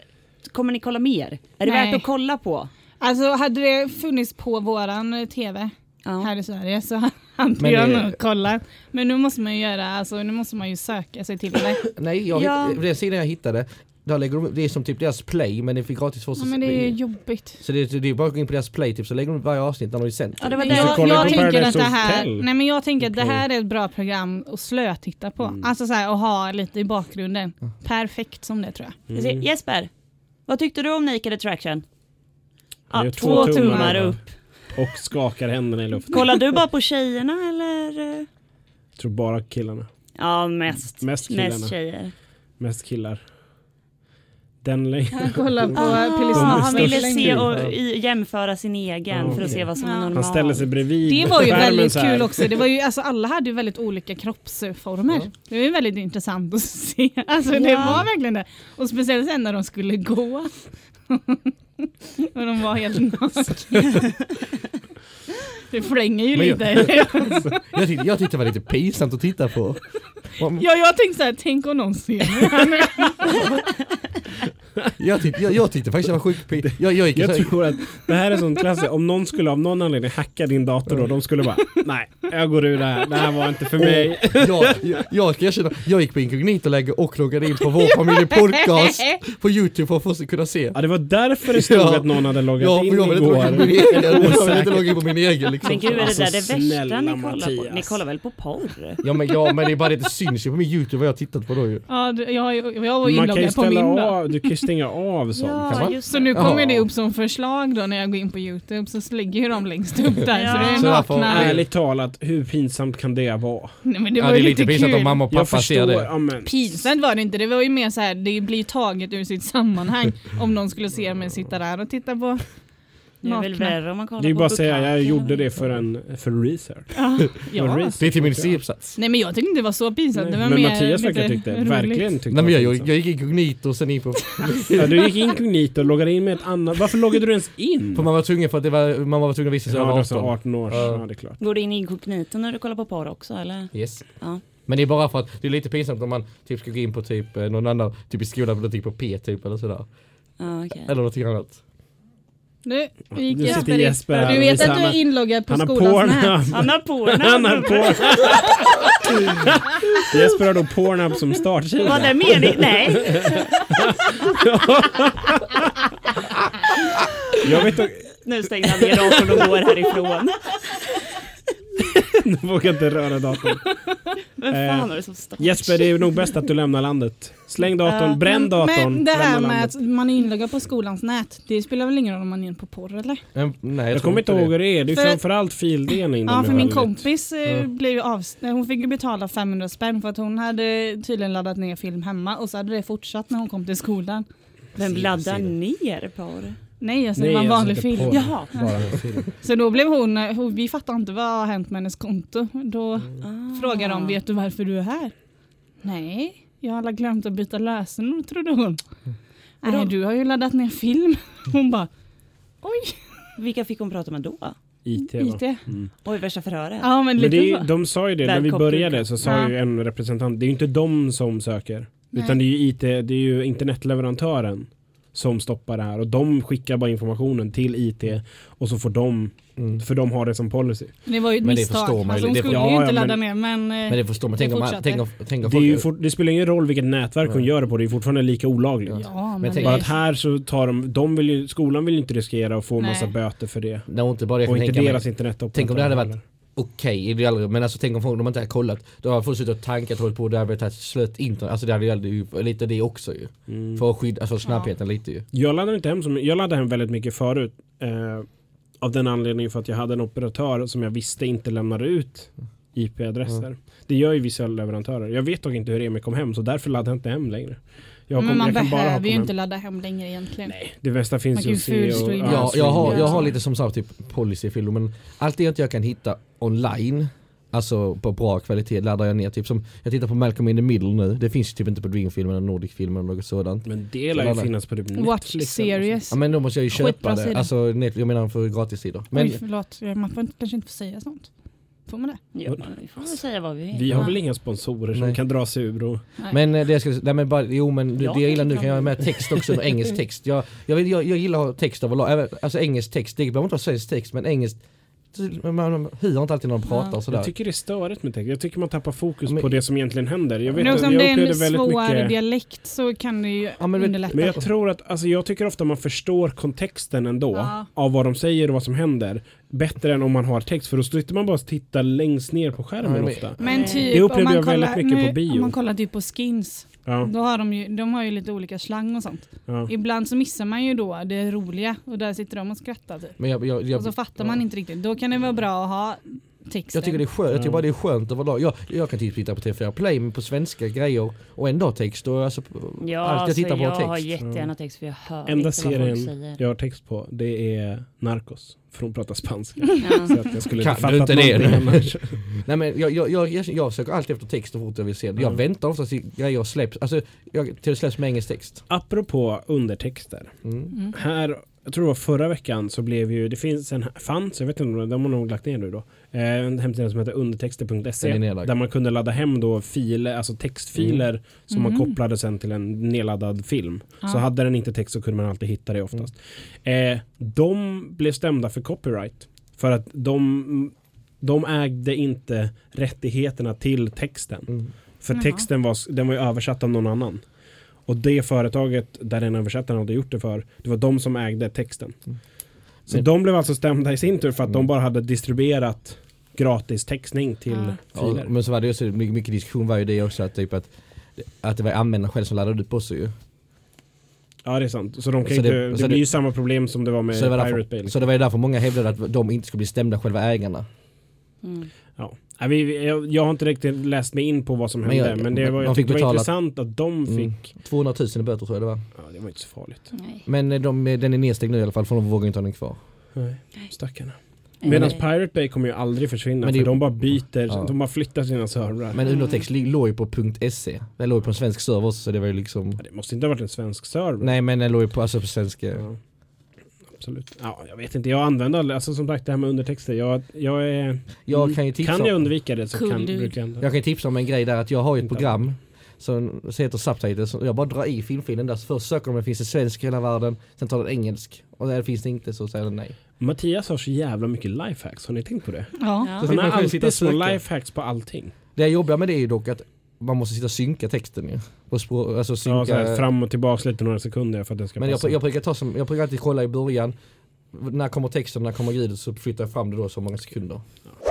kommer ni kolla mer? Är det Nej. värt att kolla på? Alltså hade det funnits på våran eh, tv Ja. här i Sverige så hade Men jag nog kollat. Men nu måste man ju göra, alltså nu måste man ju söka sig till det. Nej, jag Ja. den sidan jag hittade, där lägger de, det är som typ deras play men det fick gratis för oss Ja, men det är jobbigt. Så det, det är bara att gå in på deras play typ så lägger de varje avsnitt när de är sänt. Ja, det var det. Jag, kollar jag på tänker att det här, nej men jag tänker att det här är ett bra program att slötitta på. Mm. Alltså så här, att ha lite i bakgrunden. Perfekt som det tror jag. Ser- Jesper, vad tyckte du om Naked Attraction? Jag Ja, två två tummar, tummar upp. Och skakar händerna i luften. Kollar du bara på tjejerna eller? Jag tror bara killarna. Ja, mest. Mest killarna. Mest tjejer. Mest killar. Den. Jag kollar på Ah, han ville se och jämföra sin egen Ja, för att se vad som är normalt. Han ställer sig bredvid Det var ju väldigt kul också. Det var ju, alltså, alla hade ju väldigt olika kroppsformer. Ja. Det var ju väldigt intressant att se. Alltså, Det Ja. var verkligen det. Och speciellt sen när de skulle gå. och de var helt naskna. Det flänger ju jag- lite. Jag tyckte, jag tyckte det var lite pinsamt att titta på. Ja, jag tänkte så här, tänk om någon ser mig. Jag tyckte, jag, jag tyckte faktiskt det var sjukt pinsamt. Jag, jag Jag tror att det här är sån klass, om någon skulle av någon anledning hacka din dator då, de skulle bara nej, jag går ur det här, det här var inte för mig. jag, jag, jag ska erkänna, jag gick på inkognito-läge och loggade in på vår familj podcast på youtube för att få kunna se. Ja, det var därför det stod Ja. att någon hade loggat Ja, in igår. egen, jag vill inte logga in på min egen liksom. Men gud, är det Alltså, där det värsta ni kollar på? Mattias. Ni kollar väl på porr? Ja men, ja men det är bara det, syns ju på min youtube vad jag har tittat på då ju. Ja, du- jag, jag var Man kan ju inloggad på min då. av, du kan ju stänga av sånt. Ja, Så nu kommer Ja. det upp som förslag då när jag går in på Youtube så ligger ju de längst upp där. Ja. Så det är Så nakna. Ärligt talat, hur pinsamt kan det vara? Nej, men det ja, var det är ju lite lite pinsamt om mamma och Jag pappa ser förstår, det. ja, men, Pinsamt var det inte, det var ju mer så här, det blir taget ur sitt sammanhang om någon skulle se mig sitta där och titta på Det är väl värre om man kollar Det är på bara att säga, jag gjorde det för en för research. Ja, För ja. research. Det är till min C-uppsats. Nej men jag tyckte inte det var så pinsamt. Det var men mer Mattias verkar tyckte, roligt. verkligen tyckte Nej men det jag, jag, gick inkognito och sen in på... Ja, du gick inkognito och loggade in med ett annat. Varför loggade du ens in? För man var tvungen för att det var, man var tvungen att visa sig ja, över det var så 18. 18 år. Ja. Ja, det är klart. Går du in inkognito när du kollar på porr också eller? Yes. Ja. Men det är bara för att det är lite pinsamt om man typ ska gå in på typ eh, någon annan, typ i skolan, på typ på P typ eller sådär. Ja, okej. Eller någonting annat. Nu gick Nu Jesper. Jesper Du vet att du är inloggad på Han har skolans nät? Pornhub. Han har porr. Han har Pornhub. Jesper har då Pornhub som Var startsida. det mening? Nej. Jag vet inte, Nu stänger han ner datorn och går härifrån. du vågar inte röra datorn. Vem Eh, fan har det som start? Jesper, det är nog bäst att du lämnar landet. Släng datorn, Ja. bränn datorn, Men det här med landet. att man är inloggad på skolans nät, det spelar väl ingen roll om man är inne på porr eller? Men, nej, Jag, tror kommer inte ihåg hur det är. Det är För- framförallt fildelning. de Ja, för min väldigt- kompis eh, Ja. blev av, hon fick ju betala 500 spänn för att hon hade tydligen laddat ner film hemma och så hade det fortsatt när hon kom till skolan. Vem laddar ner porr? Nej, alltså Nej, det var en vanlig film. porr. Jaha. Film. Så då blev hon, eh, hon, vi fattar inte vad har hänt med hennes konto. Då Ah. frågar de, vet du varför du är här? Nej, jag har glömt att byta lösenord trodde hon. Nej, Vadå? du har ju laddat ner film. Hon bara, oj, Vilka fick hon prata med då? IT? IT. Mm. Oj, värsta förhöret. Ja, men Men det de sa ju det, när vi började så sa Ja. ju en representant, det är ju inte de som söker. Nej. Utan det är ju IT, det är ju internetleverantören som stoppar det här och de skickar bara informationen till IT och så får de, Mm. för de har det som policy. Det var ju ett Men det misstag. förstår man alltså, hon Det- skulle ja, ju inte ladda men- ner men, eh, Men det förstår man. Det Tänk om, tänk om, tänk om Det, fort, det spelar ingen roll vilket nätverk hon Ja. gör det på, det är fortfarande lika olagligt. Ja, men, tänk- det Bara att här så tar de, de vill ju, skolan vill ju inte riskera att få Nej. massa böter för det. Nej, inte bara det. Och inte tänka mig- deras internetoperatör Tänk om det hade varit-. Okej, aldrig, men alltså tänk om folk, de inte hade kollat. Då har folk suttit och tankat och hållit på och det hade slött internet. Alltså det hade ju lite det också ju. Mm. För att skydda, alltså snabbheten lite ju. Jag laddade inte hem, som, jag laddade hem väldigt mycket förut. Eh, av den anledningen för att jag hade en operatör som jag visste inte lämnade ut IP-adresser. Det gör ju vissa leverantörer. Jag vet dock inte hur EMI kom hem så därför laddade jag inte hem längre. Jag, men man jag kan bara ha behöver ju inte ladda hem längre egentligen. Nej, det bästa Man finns ju att se. Och. Ja, jag har, jag har lite som sagt typ policyfilmer men allt det jag inte jag kan hitta online Alltså på bra kvalitet laddar jag ner, typ som jag tittar på Malcolm in the middle nu, det finns ju typ inte på Dreamfilm eller Nordic-film eller något sådant Men det lär ju finnas på typ Netflix. Watch series. Ja men då måste jag ju köpa Skitbra det, sida. alltså jag menar för gratissidor men, Oj, förlåt. Man får inte, kanske inte få säga sånt. Får man det? Ja, vi får väl säga vad vi vill. Vi har väl inga sponsorer som Nej. kan dra sig ur och... Nej. men eh, det jag skulle, nej men bara, jo men det, Ja, det jag gillar nu kan jag ha med text också, engelsk text jag, jag, vill, jag, jag gillar att ha text överlag, även- alltså engelsk text, det behöver inte vara svensk text men engelsk man, man hör inte alltid när de pratar Ja. och sådär Jag tycker det är störigt med text. Jag tycker man tappar fokus men- på det som egentligen händer. Jag vet Men att om jag det är upplevde en väldigt svår mycket... dialekt så kan det ju Ja, men vet- underlätta. Men jag tror att, alltså jag tycker ofta man förstår kontexten ändå Ja. av vad de säger och vad som händer bättre än om man har text för då sitter man bara och tittar längst ner på skärmen ofta. Men typ Det upplevde om man jag väldigt kollar, mycket nu, på bio. Om man kollar typ på skins, Ja, då har de ju, de har ju lite olika slang och sånt. ja. Ibland så missar man ju då det roliga och där sitter de och skrattar typ. Men jag, jag, jag, och så fattar ja. man inte riktigt. Då kan det vara bra att ha texten. Jag tycker det är skönt, jag tycker bara det är skönt överlag. Jag, jag kan typ titta på TV4 Play men på svenska grejer och ändå ha text och alltså Ja, allt jag alltså, tittar på jag har har text. jättegärna text för jag hör Enda inte vad folk serien säger. jag har text på det är Narcos. För hon pratar spanska. Ja. Så att jag skulle Kan inte du fattat inte det? Nej men jag, jag, jag, jag, jag söker alltid efter text så fort jag vill se det. Jag Mm. väntar oftast till grejer släpps, alltså jag, till det släpps med engelsk text. Apropå undertexter. Mm. Mm. Här, jag tror det var förra veckan så blev ju, det finns en, fanns, jag vet inte om de har nog lagt ner nu då. Eh, en hemsida som heter undertexter.se. Där man kunde ladda hem då filer, alltså textfiler som man Mm. kopplade sen till en nedladdad film. Ja. Så hade den inte text så kunde man alltid hitta det oftast. Eh, de blev stämda för copyright. För att de, de ägde inte rättigheterna till texten. Mm. För texten var, den var ju översatt av någon annan. Och det företaget där den översättaren hade gjort det för, det var de som ägde texten. Mm. Så Men- de blev alltså stämda i sin tur för att de Mm. bara hade distribuerat gratis textning till Ja. filer. Ja, men så var det ju så mycket, mycket diskussion var ju det också att typ att att det var användaren själv som laddade upp också ju. Ja det är sant. Så de kan Så inte, det- det, blir det- ju samma problem som det var med Så det, var Pirate Bay. liksom. så det var ju därför många hävdade att de inte skulle bli stämda själva ägarna. Mm. Ja. Nej, vi, jag, jag har inte riktigt läst mig in på vad som Men hände. jag- men det var, de jag fick det var betala- intressant att de fick... Mm. 200 000 i böter tror jag det var. Ja, det var inte så farligt. Nej. Men eh, de, den är nedstängd nu i alla fall för de vågar inte ha den kvar. Nej, stackarna. Medan. Pirate Bay kommer ju aldrig försvinna Men det- för de bara byter, Ja. de bara flyttar sina servrar. Men undertext li- låg ju på .se. Det låg ju på en svensk server så det var ju liksom... Ja, Det måste inte ha varit en svensk server. Nej men den låg ju på, alltså på svenska... Ja. Absolut. Ja, jag vet inte, jag använder aldrig, alltså som sagt det här med undertexter. Jag, jag är... Jag kan ju tipsa Kan jag undvika det så Cool kan, brukar jag ändå. jag kan ju tipsa om en grej där att jag har ju ett program som heter Subtitles. Jag bara drar i filmfilen där, så först söker de om det finns en svensk i hela världen, sen tar den engelsk. Och där finns det inte så säger den nej. Mattias har så jävla mycket lifehacks, har ni tänkt på det? Ja. Ja. Så Han har alltid små lifehacks på allting. Det jobbiga med det är ju dock att man måste sitta och synka texten ju. På alltså Ja, synka... här, fram och tillbaks lite några sekunder för att det ska men jag, passa. jag, brukar ta som, jag brukar alltid kolla i början, när kommer texten, när kommer ljudet så flyttar jag fram det då så många sekunder. Ja,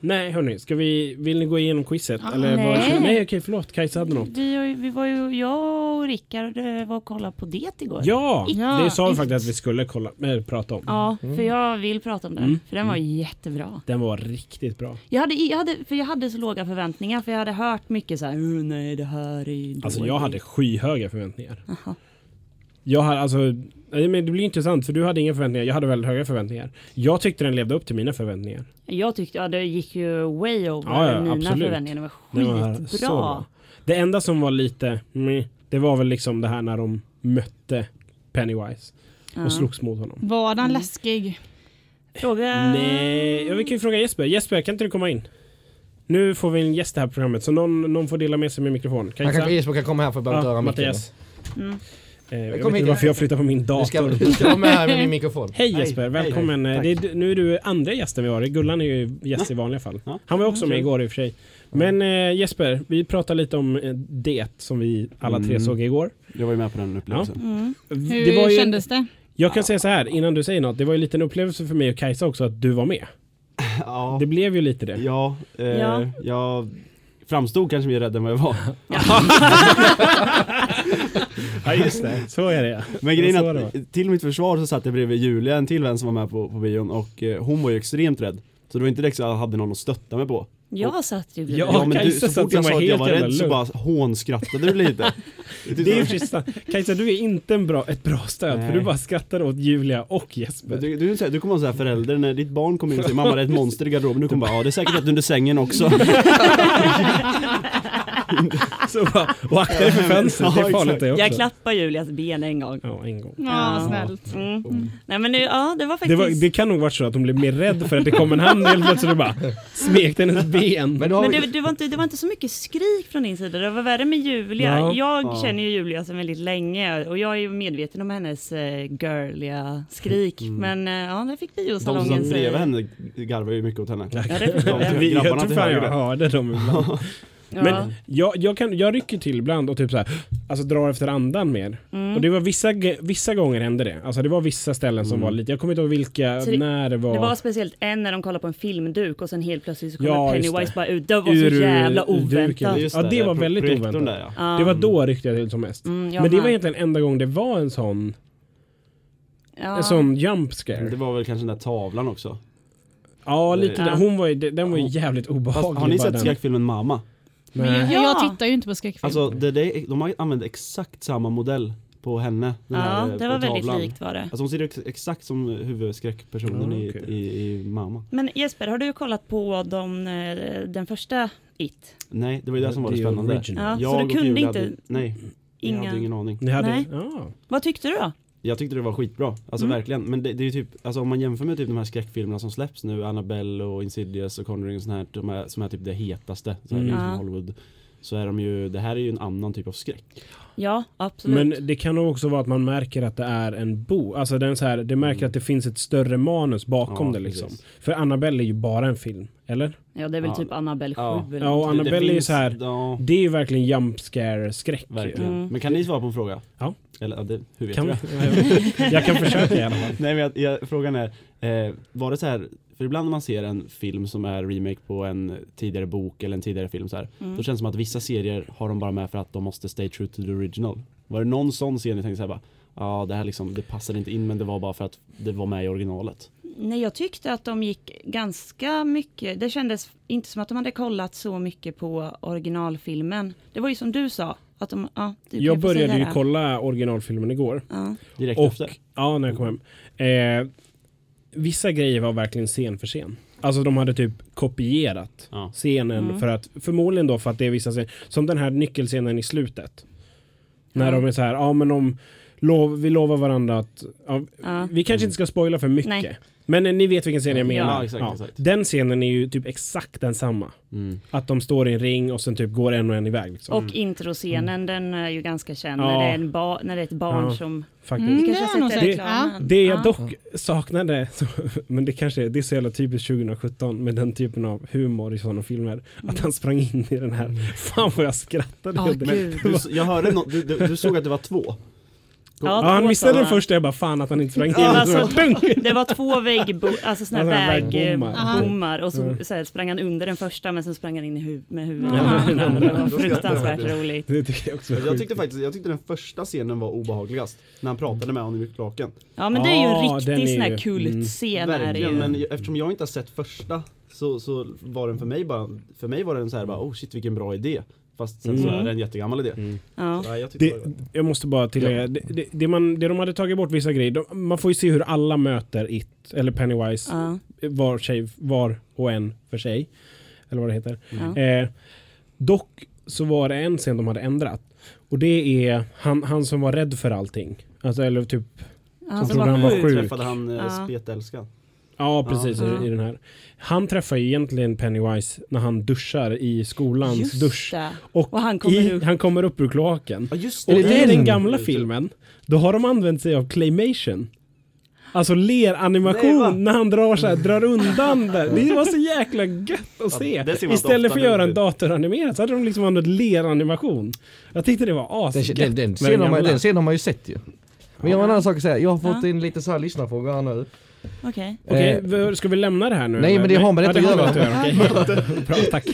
nej hörni, ska vi, vill ni gå igenom quizet? Ja, Eller nej. Var, nej okej förlåt, Kajsa hade något. Vi, vi var ju, jag och Rickard eh, var och kollade på det igår. Ja, Ja, det sa vi faktiskt att vi skulle kolla, äh, prata om. Ja, för jag vill prata om den. Mm. För den var jättebra. Den var riktigt bra. Jag hade, jag hade, för jag hade så låga förväntningar för jag hade hört mycket så här, "Uh, nej det här är dåligt. Alltså jag hade skyhöga förväntningar. Aha. Jag hade alltså, men det blir intressant för du hade inga förväntningar, jag hade väldigt höga förväntningar. Jag tyckte den levde upp till mina förväntningar. Jag tyckte, ja det gick ju way over Ja, ja, mina absolut. förväntningar. Det Den var var skitbra. så bra. Det enda som var lite, meh, det var väl liksom det här när de mötte Pennywise Ja. och slogs mot honom. Var den Mm. läskig? Fråga... Nej, ja, vi kan ju fråga Jesper. Jesper, kan inte du komma in? Nu får vi en gäst i det här programmet, så någon, någon får dela med sig med mikrofon. Kajsa? kan, Jesper kan komma här för att behöva Ja, röra. Mattias. Mm. Eh, jag Kom vet hit. inte varför jag flyttar på min dator. du ska vara med här med min mikrofon. Hej Hej, Jesper, hej, välkommen. hej. Eh, Det är, nu är du andra gästen vi har. Gullan är ju gäst i vanliga fall. Ja. Han var också med igår i och för sig. Men eh, Jesper, vi pratar lite om eh, det som vi alla tre Mm. såg igår. Jag var ju med på den upplevelsen. Mm. Hur Det var ju, kändes det? jag kan säga så här innan du säger något. Det var ju lite en upplevelse för mig och Kajsa också att du var med. Ja, Det blev ju lite det. ja, eh, Ja. jag framstod kanske mer rädd än vad jag var. Ja just det, så är det ja. Men grejen Så är att till mitt försvar så satt jag bredvid Julia, en till vän som var med på, på bion och eh, hon var ju extremt rädd. Så det var inte direkt så att jag hade någon att stötta mig på. Jag satt ju bredvid. Ja, Ja men du, Kajsa så satt fort jag sa att jag var rädd så bara hånskrattade du lite. Det är ju precis. Kajsa, du är inte en bra, ett bra stöd Nej. för du bara skrattar åt Julia och Jesper. Du, du, är så du kommer vara så här förälder när ditt barn kommer in och säger mamma det är ett monster i garderoben. Du kommer bara ja det är säkert ett under sängen också. Så bara, och akta dig för fönstret, det är farligt det också. Jag klappade Julias ben en gång. Ja, en gång. Ja, Ja. snällt. Mm. Nej men det, ja, det var Det, faktiskt... var, det kan nog varit så att hon blev mer rädd för att det kom en hand helt plötsligt och bara smekte hennes ben. Men, Men det, det, var inte, det var inte så mycket skrik från din sida, det var värre med Julia. Ja. Jag Ja. känner ju Julia sedan väldigt länge och jag är ju medveten om hennes eh, girliga skrik. Men eh, ja, det fick De som biosalongen bredvid henne garvar ju mycket åt henne. Ja, det förstår jag. Tror fan jag hörde dem ibland. Men jag, jag, kan, jag rycker till ibland och typ så här, alltså drar efter andan mer. Mm. Och det var vissa, vissa gånger hände det. Alltså det var vissa ställen som Mm. var lite, jag kommer inte ihåg vilka, det- när det var. Det var speciellt en när de kollade på en filmduk och sen helt plötsligt så kommer Ja, Pennywise det. bara ut. Det var Ur- så jävla duken. oväntat. Just Ja, det var väldigt oväntat. Där, ja. Det var då ryckte jag till som mest. Mm, Men det var egentligen enda gången det var en sån, ja. en sån jump scare. Det var väl kanske den där tavlan också. Ja, lite Ja. där. Hon var ju, den var ju jävligt Fast, obehaglig. har ni sett skräckfilmen Mamma? Men jag, jag tittar ju inte på skräckfilm. Alltså det, det, de har använt exakt samma modell på henne. Den ja, här, eh, det var väldigt tavlan. likt var det. Alltså hon ser ex exakt som huvudskräckpersonen Ja, i, okej. i, i Mamma. Men Jesper, har du kollat på de, eh, den första It? Nej, det var ju det som var det spännande. Ja, så du kunde Julia inte- Hade, nej, jag Inga... hade ingen aning. Ni hade, Nej. Ja. Vad tyckte du då? Jag tyckte det var skitbra, alltså Mm. verkligen. Men det, det är typ, alltså om man jämför med typ de här skräckfilmerna som släpps nu, Annabelle och Insidious och Conjuring och sånt här, de är, som är typ det hetaste, så här, Mm. liksom. Hollywood. Så är de ju, det här är ju en annan typ av skräck. Ja, absolut. Men det kan nog också vara att man märker att det är en bo. Alltså den så här, det märker Mm. att det finns ett större manus bakom Ja, det liksom. precis. För Annabelle är ju bara en film, eller? ja, det är väl Ja. typ Annabelle 7 Ja. eller Ja, och. Annabelle är ju finns- så här- Ja, Det är ju verkligen jump scare skräck. ju. verkligen. Mm. Men kan ni svara på en fråga? Ja. Eller, det, hur vet Kan det? jag kan försöka i alla fall. Nej men jag, jag, frågan är, eh, var det så här, för ibland när man ser en film som är remake på en tidigare bok eller en tidigare film så här, Mm. då känns det som att vissa serier har de bara med för att de måste stay true to the original. Var det någon sån serie ni tänkte såhär bara, ja det här liksom, det passade inte in men det var bara för att det var med i originalet. Nej, jag tyckte att de gick ganska mycket. Det kändes inte som att de hade kollat så mycket på originalfilmen. Det var ju som du sa. Att de, ja, Jag började ju kolla originalfilmen igår. Ja. Direkt Och, efter. ja, när jag kom hem. Eh, vissa grejer var verkligen scen för scen. Alltså de hade typ kopierat Ja. scenen Mm. för att förmodligen då för att det är vissa scener som den här nyckelscenen i slutet. När de är så här, ja men om lov, vi lovar varandra att ja, Ja. vi kanske inte ska spoila för mycket. Nej. Men eh, ni vet vilken scen jag menar. Ja, exakt, exakt. Den scenen är ju typ exakt densamma. Mm. Att de står i en ring och sen typ går en och en iväg. Liksom. Och introscenen den är ju ganska känd Ja. när, det är en ba- när det är ett barn Ja. som... Faktiskt. Mm, det kanske har nog sett sett. reklamen. Det jag Ja. dock saknade, så, men det kanske det är så jävla typiskt 2017 med den typen av humor i sådana filmer. Att han sprang in i den här. Fan vad jag skrattade. Ja, åt det. gud. Du, jag hörde nå- du, du, du såg att det var två? Ja, Ja, han missade den första, jag bara fan att han inte sprang in. Ja, alltså! Det var två väggbo, alltså såna här vägbommar. vägbommar och så, Mm. så här, sprang han under den första men sen sprang han in i hu- med huvudet. Ja. Det var Då fruktansvärt roligt. Det tycker jag också Jag tyckte faktiskt, jag tyckte den första scenen var obehagligast. När han pratade med honom i klaken. Ja men det är ju en riktig sån här kultscen. är det Verkligen, men eftersom jag inte har sett första så, så var den för mig bara, för mig var den så här bara, oh shit vilken bra idé. Fast sen så Mm. är det en jättegammal idé. Mm. Ja. Så, nej, jag tyckte Det, det var jag måste bara tillägga, det, det, det, man, det de hade tagit bort vissa grejer, de, man får ju se hur alla möter It, eller Pennywise, Ja. var, sig, var och en för sig. Eller vad det heter. Ja. Eh, dock så var det en scen de hade ändrat. Och det är han, han som var rädd för allting. Alltså, eller typ, Han som som trodde han var sjuk. Träffade han eh, Ja. spetälska. Ja precis Ja. I, i den här. Han träffar egentligen Pennywise när han duschar i skolans Just dusch. det. Och, Och han kommer i, upp. han kommer upp ur kloaken. Ja just Och det, i den? den gamla filmen, då har de använt sig av claymation. Alltså leranimation Nej, när han drar, så här, drar undan det. Det var så jäkla gött att se. inte Istället för att göra en datoranimerad så hade de liksom använt leranimation. Jag tyckte det var Den, asgött. den, den, gamla. den scenen har man ju sett ju. Men jag har en annan sak att säga, jag har fått Ja. in lite så här lyssnarfrågor här nu. Okej. Okej, Eh, v- ska vi lämna det här nu? Nej, men det har detta ja, att göra. Okej. Bra, tack.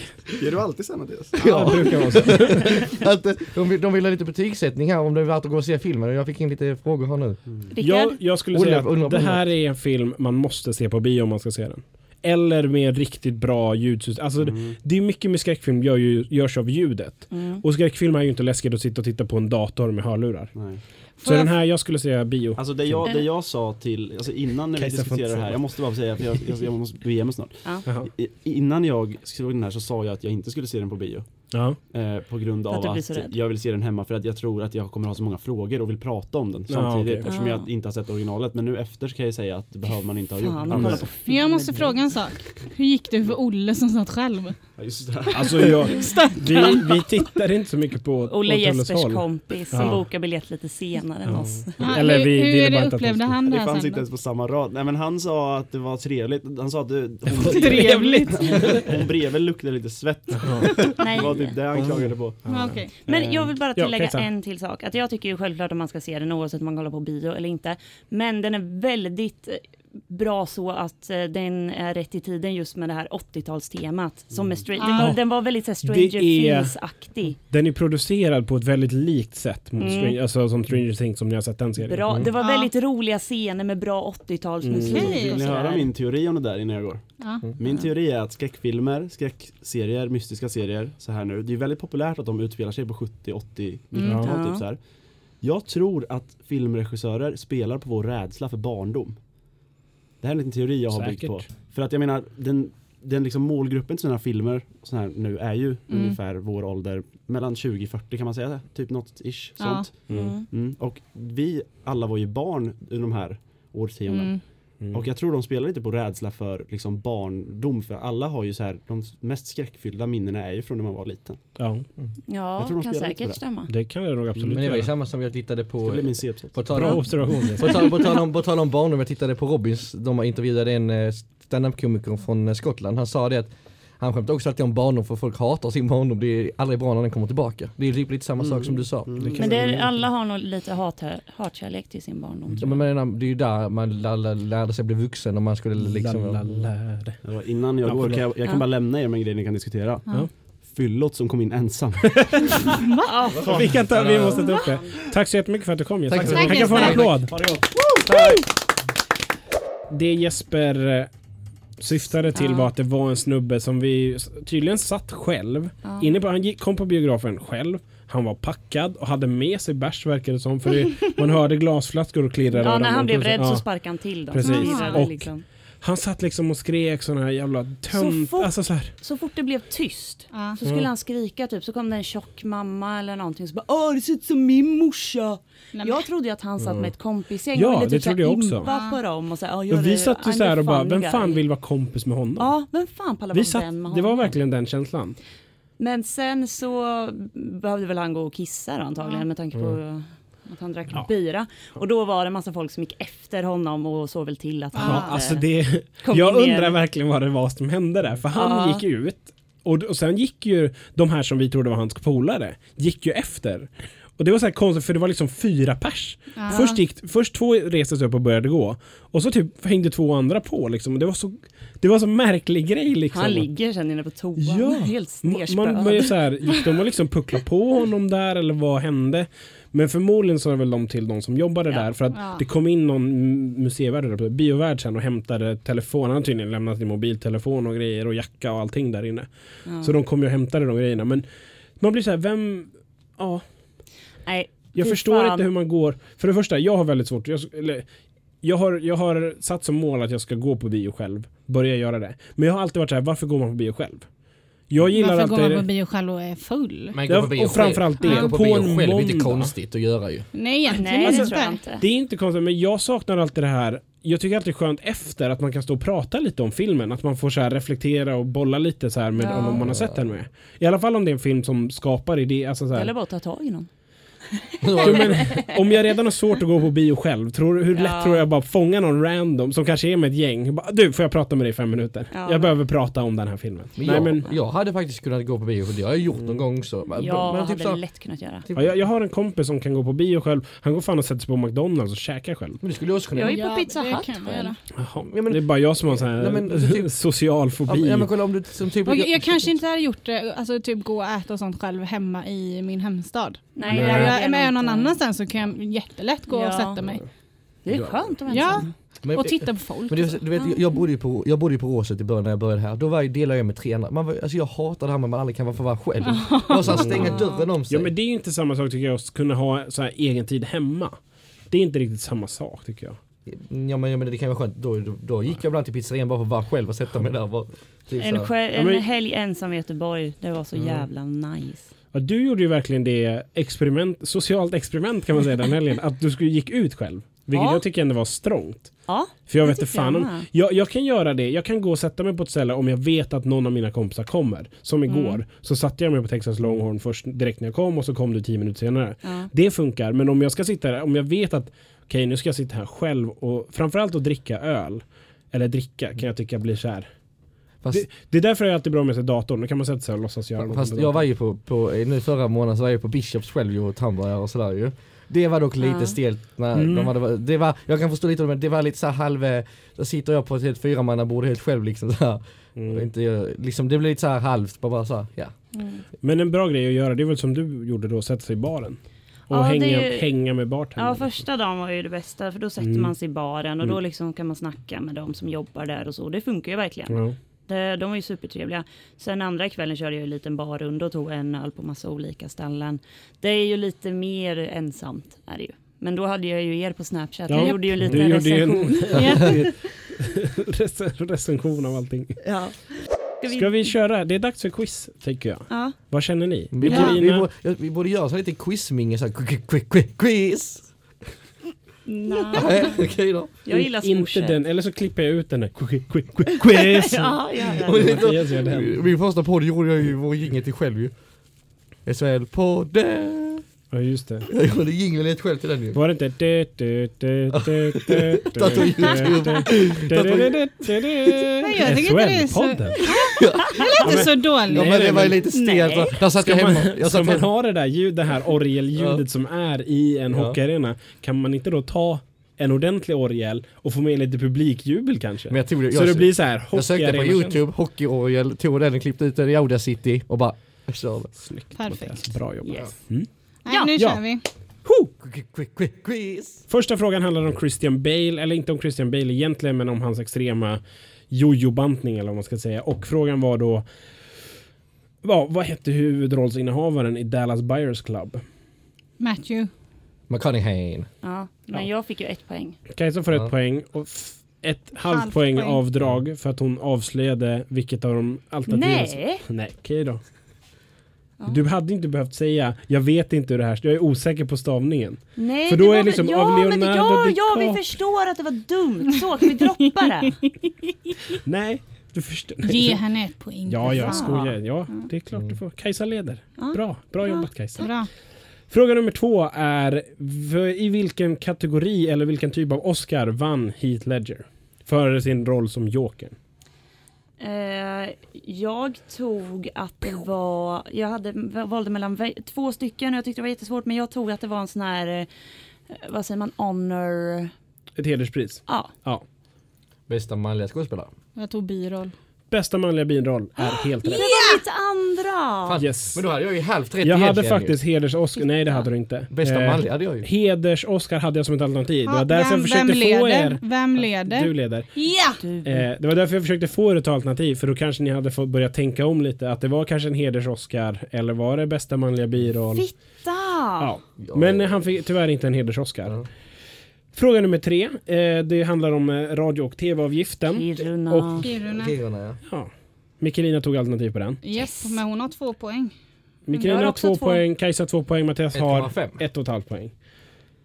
Ger du alltid sen Mattias? Ja, det brukar vara så. att, eh, de, vill, de vill ha lite betygssättning här om det är värt att gå och se filmen och jag fick in lite frågor här nu. Rickard? Jag, jag skulle Olle, säga att det här är en film man måste se på bio om man ska se den. Eller med riktigt bra ljudsystem. Alltså, det- Mm. det är mycket med skräckfilm gör ju, görs av ljudet. Mm. Och skräckfilm är ju inte läskigt att sitta och titta på en dator med hörlurar. Nej. Så den här, jag skulle säga bio. Alltså det jag, det jag sa till, alltså innan när vi Kajsa får inte diskuterade det här, säga. jag måste bara säga att jag, jag, jag måste bege mig snart. Ja. I, innan jag såg den här så sa jag att jag inte skulle se den på bio. Ja. Eh, på grund att av att, rädd. jag vill se den hemma för att jag tror att jag kommer ha så många frågor och vill prata om den Ja, samtidigt okej. eftersom Ah. jag inte har sett originalet. Men nu efter så kan jag säga att det behöver man inte ha gjort. Fan, Ja, Men jag måste fråga en sak. Hur gick det för Olle som satt själv? Ja, just det. Alltså jag, vi, vi tittar inte så mycket på Olle Jespers håll. kompis som Ja. bokar biljett lite senare än Ja. oss. Ja, Eller hur, vi hur bara det att upplevde han det Det här fanns sen inte ens på samma rad. Nej men han sa att det var trevligt. Han sa att det, hon, Trevligt. hon bredvid luktade lite svett. Nej. Typ det han klagade på. Ja, okej. Men jag vill bara Ja, tillägga Kajsa. en till sak. Att jag tycker ju självklart att man ska se den oavsett om man kollar på bio eller inte. Men den är väldigt eh, bra så att eh, den är rätt i tiden just med det här 80-talstemat. Som Stra- den, Ah. var, den var väldigt så här, Stranger är- Things-aktig. Den är producerad på ett väldigt likt sätt mot Mm. Stranger, alltså, som Stranger Things som ni har sett den serien. Bra. Mm. Det var Ja. väldigt roliga scener med bra 80-talsmusik. Mm. Vill ni höra min teori om det där innan jag går? Ja. Min teori är att skräckfilmer, skräckserier, mystiska serier så här nu. Det är väldigt populärt att de utspelar sig på 70, 80, 90-tal Ja. typ så här. Jag tror att filmregissörer spelar på vår rädsla för barndom. Det här är en liten teori jag har byggt på. Säkert. För att jag menar, den, den liksom målgruppen till sådana här filmer så här nu är ju Mm. ungefär vår ålder, mellan 20-40 kan man säga det? Typ något ish, Ja. sånt. Mm. Mm. Och vi alla var ju barn i de här årtiondena. Mm. Mm. Och jag tror de spelar lite på rädsla för liksom barndom för alla har ju så här de mest skräckfyllda minnena är ju från när man var liten. Ja, Ja, Jag tror de kan säkert det. stämma. det kan det nog absolut Men det var ju samma som jag tittade på C-uppsats. på tal Bra om, observation. på tal, på tal om, på tal om barndom, jag tittade på Robins, de intervjuade en eh, stand-up-komiker från eh, Skottland, han sa det att han skämtar också alltid om barndom för folk hatar sin barndom, det är aldrig bra när den kommer tillbaka. Det är typ lite samma sak som du sa. Mm. Men är, alla har nog lite hat, hatkärlek till sin barndom. Ja, men menar, det är ju där man lär- lär- lärde sig bli vuxen och man skulle liksom... La, innan jag Ja, går kan jag, jag kan Ja. bara lämna er med en grej ni kan diskutera. Ja. Fyllot som kom in ensam. Vi, kan ta, vi måste ta upp det. Tack så jättemycket för att du kom Jesper. Tack så Han kan få en Tack. applåd. Det Jesper eh, syftade till Ja. var att det var en snubbe som vi tydligen satt själv. Ja. Inne på, han gick, kom på biografen själv. Han var packad och hade med sig bärs verkar det som. För det, man hörde glasflaskor och klirrade. Ja, när han blev rädd så sparkade han till dem. Precis. Klirrade Och- liksom. Han satt liksom och skrek såna här jävla tönt... fort- alltså så här. så fort det blev tyst Ja. så skulle han skrika typ, så kom det en tjock mamma eller någonting så bara Åh det ser ut som min morsa. Nej, men- Jag trodde ju att han satt med ett kompisgäng Ja, och ville det typ så trodde jag också. impa på dem och så här, "Ja, jag Och vi satt ju I'm så här the och bara, vem guy." fan vill vara kompis med honom? Ja, vem fan pallar vara vän med det var honom? verkligen den känslan. Men sen så behövde väl han gå och kissa då, antagligen Ja. med tanke på att han drack Ja. bira. Och då var det massa folk som gick efter honom och såg väl till att han Ja, inte alltså det, kom jag ner. undrar verkligen vad det var som hände där. För han Ja. gick ut och, och sen gick ju de här som vi trodde var hans polare, gick ju efter. Och det var så här konstigt för det var liksom fyra pers. Ja. Först, gick, först två reste sig upp och började gå. Och så typ hängde två andra på liksom. Det var så, det var så märklig grej liksom. Han ligger sen inne på toan, Ja. helt Man nerspöad. ju så här, gick de och liksom puckla på honom där eller vad hände? Men förmodligen sa väl de till de som jobbade Ja. där för att Ja. det kom in någon museivärd där på biovärd sen och hämtade telefonen. Han hade tydligen lämnat sin mobiltelefon och grejer och jacka och allting där inne. Ja. Så de kom ju och hämtade de grejerna. Men man blir så här, vem... Ja, Nej, jag förstår fan. inte hur man går. För det första, jag har väldigt svårt. Jag, eller, jag, har, jag har satt som mål att jag ska gå på bio själv. Börja göra det. Men jag har alltid varit så här, varför går man på bio själv? Jag gillar Varför går man på bio själv och är full? Man går på bio och framförallt själv. det, Man går på på bio en själv är inte konstigt att göra ju. Nej egentligen nej det inte. tror jag inte. Det är inte konstigt, men jag saknar alltid det här. Jag tycker alltid det är skönt efter att man kan stå och prata lite om filmen. Att man får så här reflektera och bolla lite så här med Ja. om man har sett den med. I alla fall om det är en film som skapar idé. Alltså så här. Eller bara ta tag i någon. Jo, men, om jag redan har svårt att gå på bio själv, tror, hur lätt Ja. tror jag bara fånga någon random som kanske är med ett gäng. Bara, Du, får jag prata med dig i fem minuter? Ja. Jag behöver prata om den här filmen. Men Nej, jag, men, jag hade faktiskt kunnat gå på bio för det har jag gjort någon gång så. Men, Jag men hade typ så, lätt kunnat göra. typ, ja, jag, jag har en kompis som kan gå på bio själv. Han går fan och sätter sig på McDonalds och käkar själv. men det skulle jag också kunna Jag är på Pizza det Hut själv. Jaha, men- det är bara jag som har sån här Nej, men alltså typ- social fobi. ja men kolla om du som typ... Och jag kanske inte hade gjort det, alltså typ gå och äta och sånt själv hemma i min hemstad. Nej, Nej. Jag hade är med nog någon annanstans så kan jag jättelätt gå och Ja. sätta mig. Det är skönt att vara Ja. ensam. men, Och titta på folk. Men du, du vet, jag bodde ju på, jag bodde ju på Råset i början när jag började här. Då var, jag- delade jag med tre andra. Man var, alltså jag hatar det här med att man aldrig kan få vara själv. Bara så stänga dörren om sig. Ja men det är ju inte samma sak tycker jag att kunna ha så här egen tid hemma. Det är inte riktigt samma sak tycker jag. Ja men, ja, men det kan vara skönt. Då, då, då gick jag ibland till pizzerian bara för att vara själv och sätta mig där. Bara, typ En, men- en helg ensam i Göteborg, det var så Mm. jävla nice. Ja, du gjorde ju verkligen det experiment, socialt experiment kan man säga den helgen. Att du skulle gick ut själv. Vilket Ja. jag tycker ändå var strångt. Ja, För jag vet inte fan jag om... Jag, jag kan göra det. Jag kan gå och sätta mig på ett ställe om jag vet att någon av mina kompisar kommer. Som igår. Mm. Så satte jag mig på Texas Longhorn först direkt när jag kom och så kom du tio minuter senare. Ja. Det funkar. Men om jag ska sitta där, om jag vet att okej nu ska jag sitta här själv och framförallt att dricka öl. Eller dricka kan jag tycka blir så här. Fast, Det, det är därför det är alltid bra med sig datorn. Då kan man sätta sig och låtsas göra något. fast jag var ju på, på, nu förra månaden så var jag på Bishops själv och åt hamburgare och sådär ju. Det var dock lite Ja. stelt när Mm. de hade, det var, jag kan förstå lite men det var lite så här halv, då sitter jag på ett helt fyramannabord helt själv liksom så Mm. Inte, liksom, det blev lite så här halvt, bara, bara så här, ja. Mm. Men en bra grej att göra det är väl som du gjorde då, sätta sig i baren. Och Ja, hänga, ju- hänga med bartendern. Ja, första dagen var ju det bästa för då sätter Mm. man sig i baren och då Mm. liksom kan man snacka med de som jobbar där och så. Det funkar ju verkligen. Det, de var ju supertrevliga. Sen andra kvällen körde jag ju en liten barrunda och tog en öl på massa olika ställen. Det är ju lite mer ensamt är det ju. Men då hade jag ju er på Snapchat. Ja, jag gjorde ju en du liten gjorde ju en- recension. Rec- recension av allting. Ja. Ska vi... Ska vi köra? Det är dags för quiz, tycker jag. Ja. Vad känner ni? Vi, Ja. borde, vi, borde, vi borde göra så lite quizminge så här, quiz, quiz, quiz, quiz. Nej. Okej då. Jag gillar Inte den, eller så klipper jag ut den där quiz, quiz. Ja, ja, Och ja. det- Mattias gör den. Min första podd gjorde jag ju vår jingel till själv ju. SHL-podden. Ja, just det. Jag gjorde jingeln helt själv till den ju. Var det inte... YouTube. Nej, jag tycker inte det är så- SHL-podden. Inte så dåligt. Ja men det var ju lite stelt. Nej. Där satt jag Ska hemma. man, Jag ska satt man hemma. ha det där ljud, det här orgelljudet Ja. som är i en Ja. hockeyarena, kan man inte då ta en ordentlig orgel och få med lite publikjubel kanske? Men jag tog det, så det jag, blir så här jag sökte på hockeyarena- youtube, hockeyorgel, tog den och klippte ut den i Audacity och bara jag körde. Snyggt Perfekt. Bra jobbat. Yes. Mm. Nej, Ja. nu Ja. kör vi. Quiz, quiz, quiz. Första frågan handlar om Christian Bale, eller inte om Christian Bale egentligen, men om hans extrema jojo-bantning eller vad man ska säga. Och frågan var då Ja, vad hette huvudrollsinnehavaren i Dallas Buyers Club? Matthew. McConaughey. Ja, men Ja. jag fick ju ett poäng. Kajsa får Ja. ett poäng och ett halvt poäng poäng. avdrag för att hon avslöjade vilket av de alternativen som- Nej! Nej, okej då. Ja. Du hade inte behövt säga jag vet inte hur det här Jag är osäker på stavningen. Nej, För det då var är liksom ja, av men ja, ja, vi förstår att det var dumt. Så, kan vi droppa det? Nej, du förstår. Ge henne ett poäng. Ja, jag skojar. Ja, det är klart du får. Kajsa leder. Ja. Bra, bra Ja. jobbat Kajsa. Bra. Fråga nummer två är i vilken kategori eller vilken typ av Oscar vann Heath Ledger? För sin roll som Jokern. Eh, jag tog att det var, jag hade, valde mellan två stycken och jag tyckte det var jättesvårt men jag tog att det var en sån här, eh, vad säger man, honor, Ett hederspris. ja. Bästa manliga skådespelare. Jag tog biroll. Bästa manliga biroll är helt Det rätt. var mitt andra! Fan, Yes. Men då hade jag ju halvt rätt Jag hade faktiskt heders-Oscar. Nej, det hade du inte. Bästa Eh, manliga hade jag ju. Heders-Oscar hade jag som ett alternativ. Det var därför jag vem, försökte vem få leder? er... Vem leder? Du leder. Ja! Eh, det var därför jag försökte få er ta alternativ, för då kanske ni hade fått börja tänka om lite. Att det var kanske en heders-Oscar, eller var det bästa manliga biroll? Fitta! Ja. Men han fick tyvärr inte en heders-Oscar. Fråga nummer tre. Eh, det handlar om eh, radio och tv-avgiften. Kiruna. Och- Kiruna. Kiruna ja. Ja. Mikkelina tog alternativ på den. Yes, men hon har två poäng. Mikkelina har har också två två. poäng, Kajsa två poäng, Mattias har 1,5. ett och ett halvt poäng.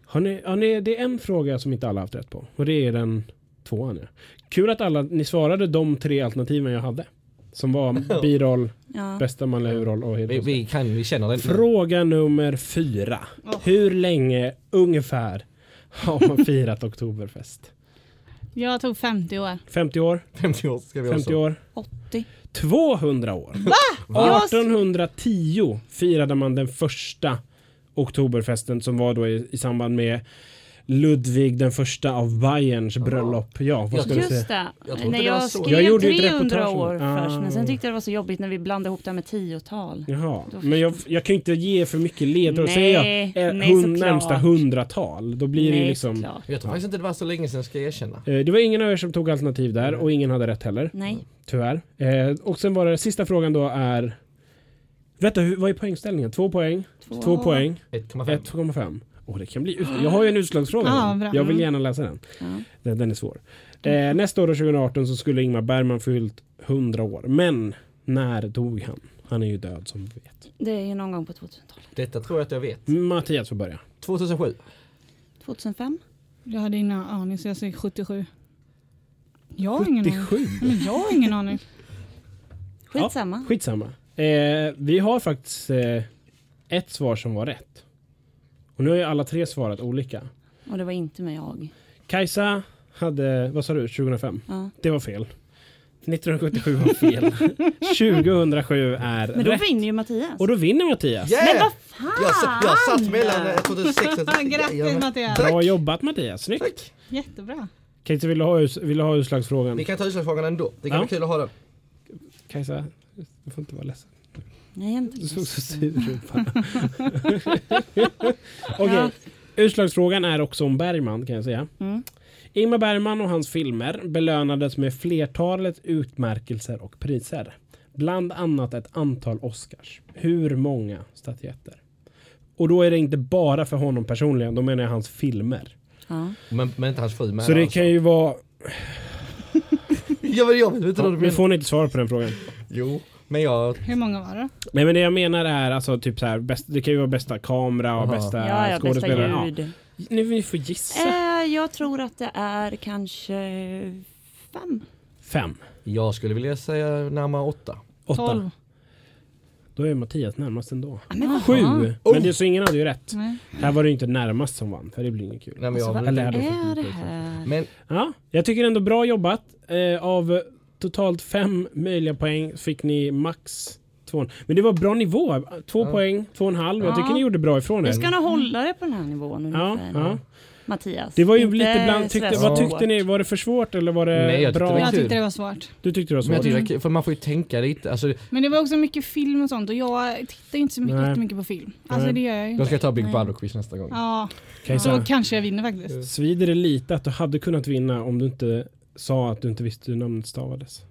Har ni, har ni, det är en fråga som inte alla haft rätt på. Och det är den tvåan. Ja. Kul att alla, ni svarade de tre alternativen jag hade. Som var biroll, Ja. bästa manliga huvudroll och Vi, vi kan, vi känner det. Fråga nummer fyra. Åh. Hur länge ungefär har man firat Oktoberfest? Jag tog 50 år. 50 år? 50 år ska vi 50 också. år? 80. 200 år. Va? 1810 firade man den första Oktoberfesten som var då i, i samband med Ludvig den första av Bayerns bröllop. Ja, vad ska du säga? Just det. Jag Nej, det var jag så. skrev Jag gjorde ett 300 reportage om år det. först men sen Ah. tyckte jag det var så jobbigt när vi blandade ihop det här med tiotal. Jaha, men jag, jag kan ju inte ge för mycket ledtråd. Säger jag Nej, eh, nej, hund, såklart. närmsta hundratal, då blir det Nej, liksom... såklart. Jag tror faktiskt inte det var så länge sedan ska jag erkänna. Eh, Det var ingen av er som tog alternativ där och ingen hade rätt heller. Nej. Tyvärr. Eh, och sen var det sista frågan då är... Vänta, hur, vad är poängställningen? Två poäng? Två. Två poäng? 1,5. 1,5. Åh, det kan bli ut- Jag har ju en utslagsfråga. Ja, jag vill Mm. gärna läsa den. Ja. Den, den är svår. Eh, nästa år, då, 2018, så skulle Ingmar Bergman fyllt 100 år. Men när dog han? Han är ju död som vi vet. Det är ju någon gång på 2000-talet. Detta tror jag att jag vet. Mattias får börja. 2007. 2005? Jag hade ingen aning så jag säger 77. Jag har ingen aning. 77? Men jag har ingen aning. Skitsamma. Skitsamma. Eh, vi har faktiskt eh, ett svar som var rätt. Och nu har ju alla tre svarat olika. Och det var inte med jag. Kajsa hade, vad sa du, 2005? Ja. Det var fel. 1977 var fel. 2007 är Men då rätt. vinner ju Mattias. Och då vinner Mattias. Yeah! Men vad fan! Jag, satt- jag satt mellan eh, 2006 och Grattis Mattias. Bra jobbat Mattias, snyggt. Tack. Jättebra. Kajsa, vill du ha, us- vill du ha utslagsfrågan? Vi kan ta utslagsfrågan ändå. Det kan Ja. vara kul att ha den. Kajsa, du får inte vara ledsen. Nej, jag är inte Du såg så sur ut. Okej, utslagsfrågan är också om Bergman kan jag säga. Mm. Ingmar Bergman och hans filmer belönades med flertalet utmärkelser och priser. Bland annat ett antal Oscars. Hur många statyetter? Och då är det inte bara för honom personligen, då menar jag hans filmer. Ja. Men, men inte hans fru med Så det alltså. kan ju vara... Ja men jag vet inte vad du nu menar. får ni inte svara på den frågan. Jo, men jag... Hur många var det? Nej men det jag menar är alltså typ så här, bäst, det kan ju vara bästa kamera och Aha. bästa Ja, ja, bästa skådespelare. Ja. ljud. Nu vi får gissa. Eh, jag tror att det är kanske fem. Fem. Jag skulle vilja säga närmare åtta. Åtta. 12. Då är Mattias närmast ändå. Ja, men Sju. fan. Men det, så ingen hade ju rätt. Nej. Här var det inte närmast som vann, för det blir inget kul. Nej, men jag Alltså, vad är det här? Men Ja, jag tycker ändå bra jobbat. Eh, av totalt fem möjliga poäng fick ni max två. Men det var bra nivå. Två Ja. poäng, två och en halv. Jag Ja. tycker ni gjorde bra ifrån er. Du ska nog hålla det på den här nivån Ja, ungefär. ja. Mattias. Det var ju Inte lite bland, tyckte, vad tyckte ni? Var det för svårt eller var det Nej, jag tyckte bra? det var Jag tyckte det var svårt. Du tyckte det var svårt? kul, för man får ju tänka lite. Alltså, Men det var också mycket film och sånt och jag tittar inte så mycket, Nej. jättemycket på film. Alltså Nej. det gör jag ju. då ska jag ta Big Nej. Brother quiz nästa gång. Ja, Kajsa, då kanske jag vinner faktiskt. svider det lite att du hade kunnat vinna om du inte sa att du inte visste hur namnet stavades?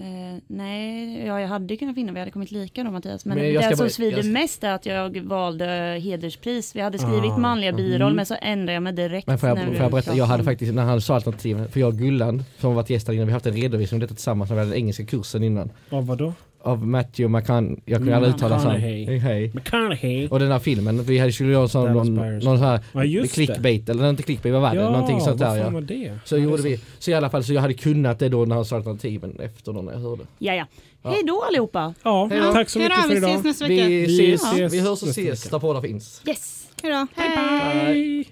Eh, nej, ja, jag hade kunnat finna, vi hade kommit lika då Mattias. Men, Men det som bara- svider jag mest är att jag valde hederspris. Vi hade skrivit Ah, manliga biroll mhm. men så ändrade jag mig direkt. Men får jag, när får jag berätta, jag hade faktiskt, när han sa alternativen, för jag och Gullan som varit gäster innan, vi har haft en redovisning om detta tillsammans när vi hade den engelska kursen innan. Av vadå? av Matthew McConaughey. Jag kan aldrig mm. uttala så McConaughey. Och den där filmen, vi hade Kjell Jansson någon, någon sån här ja, clickbait, det. eller inte clickbait, vad var det? Ja, Någonting sånt där ja. Det? Så ja, gjorde vi. Så i alla fall så jag hade kunnat det då när han sa alternativen efter då när jag hörde. Ja, ja. ja. Hej då allihopa. Ja, Hejdå. tack så mycket för idag. Vi ses nästa vecka. Vi, ses, vi hörs och ses där poddar finns. Yes. Hej då. Hej. Bye. Bye.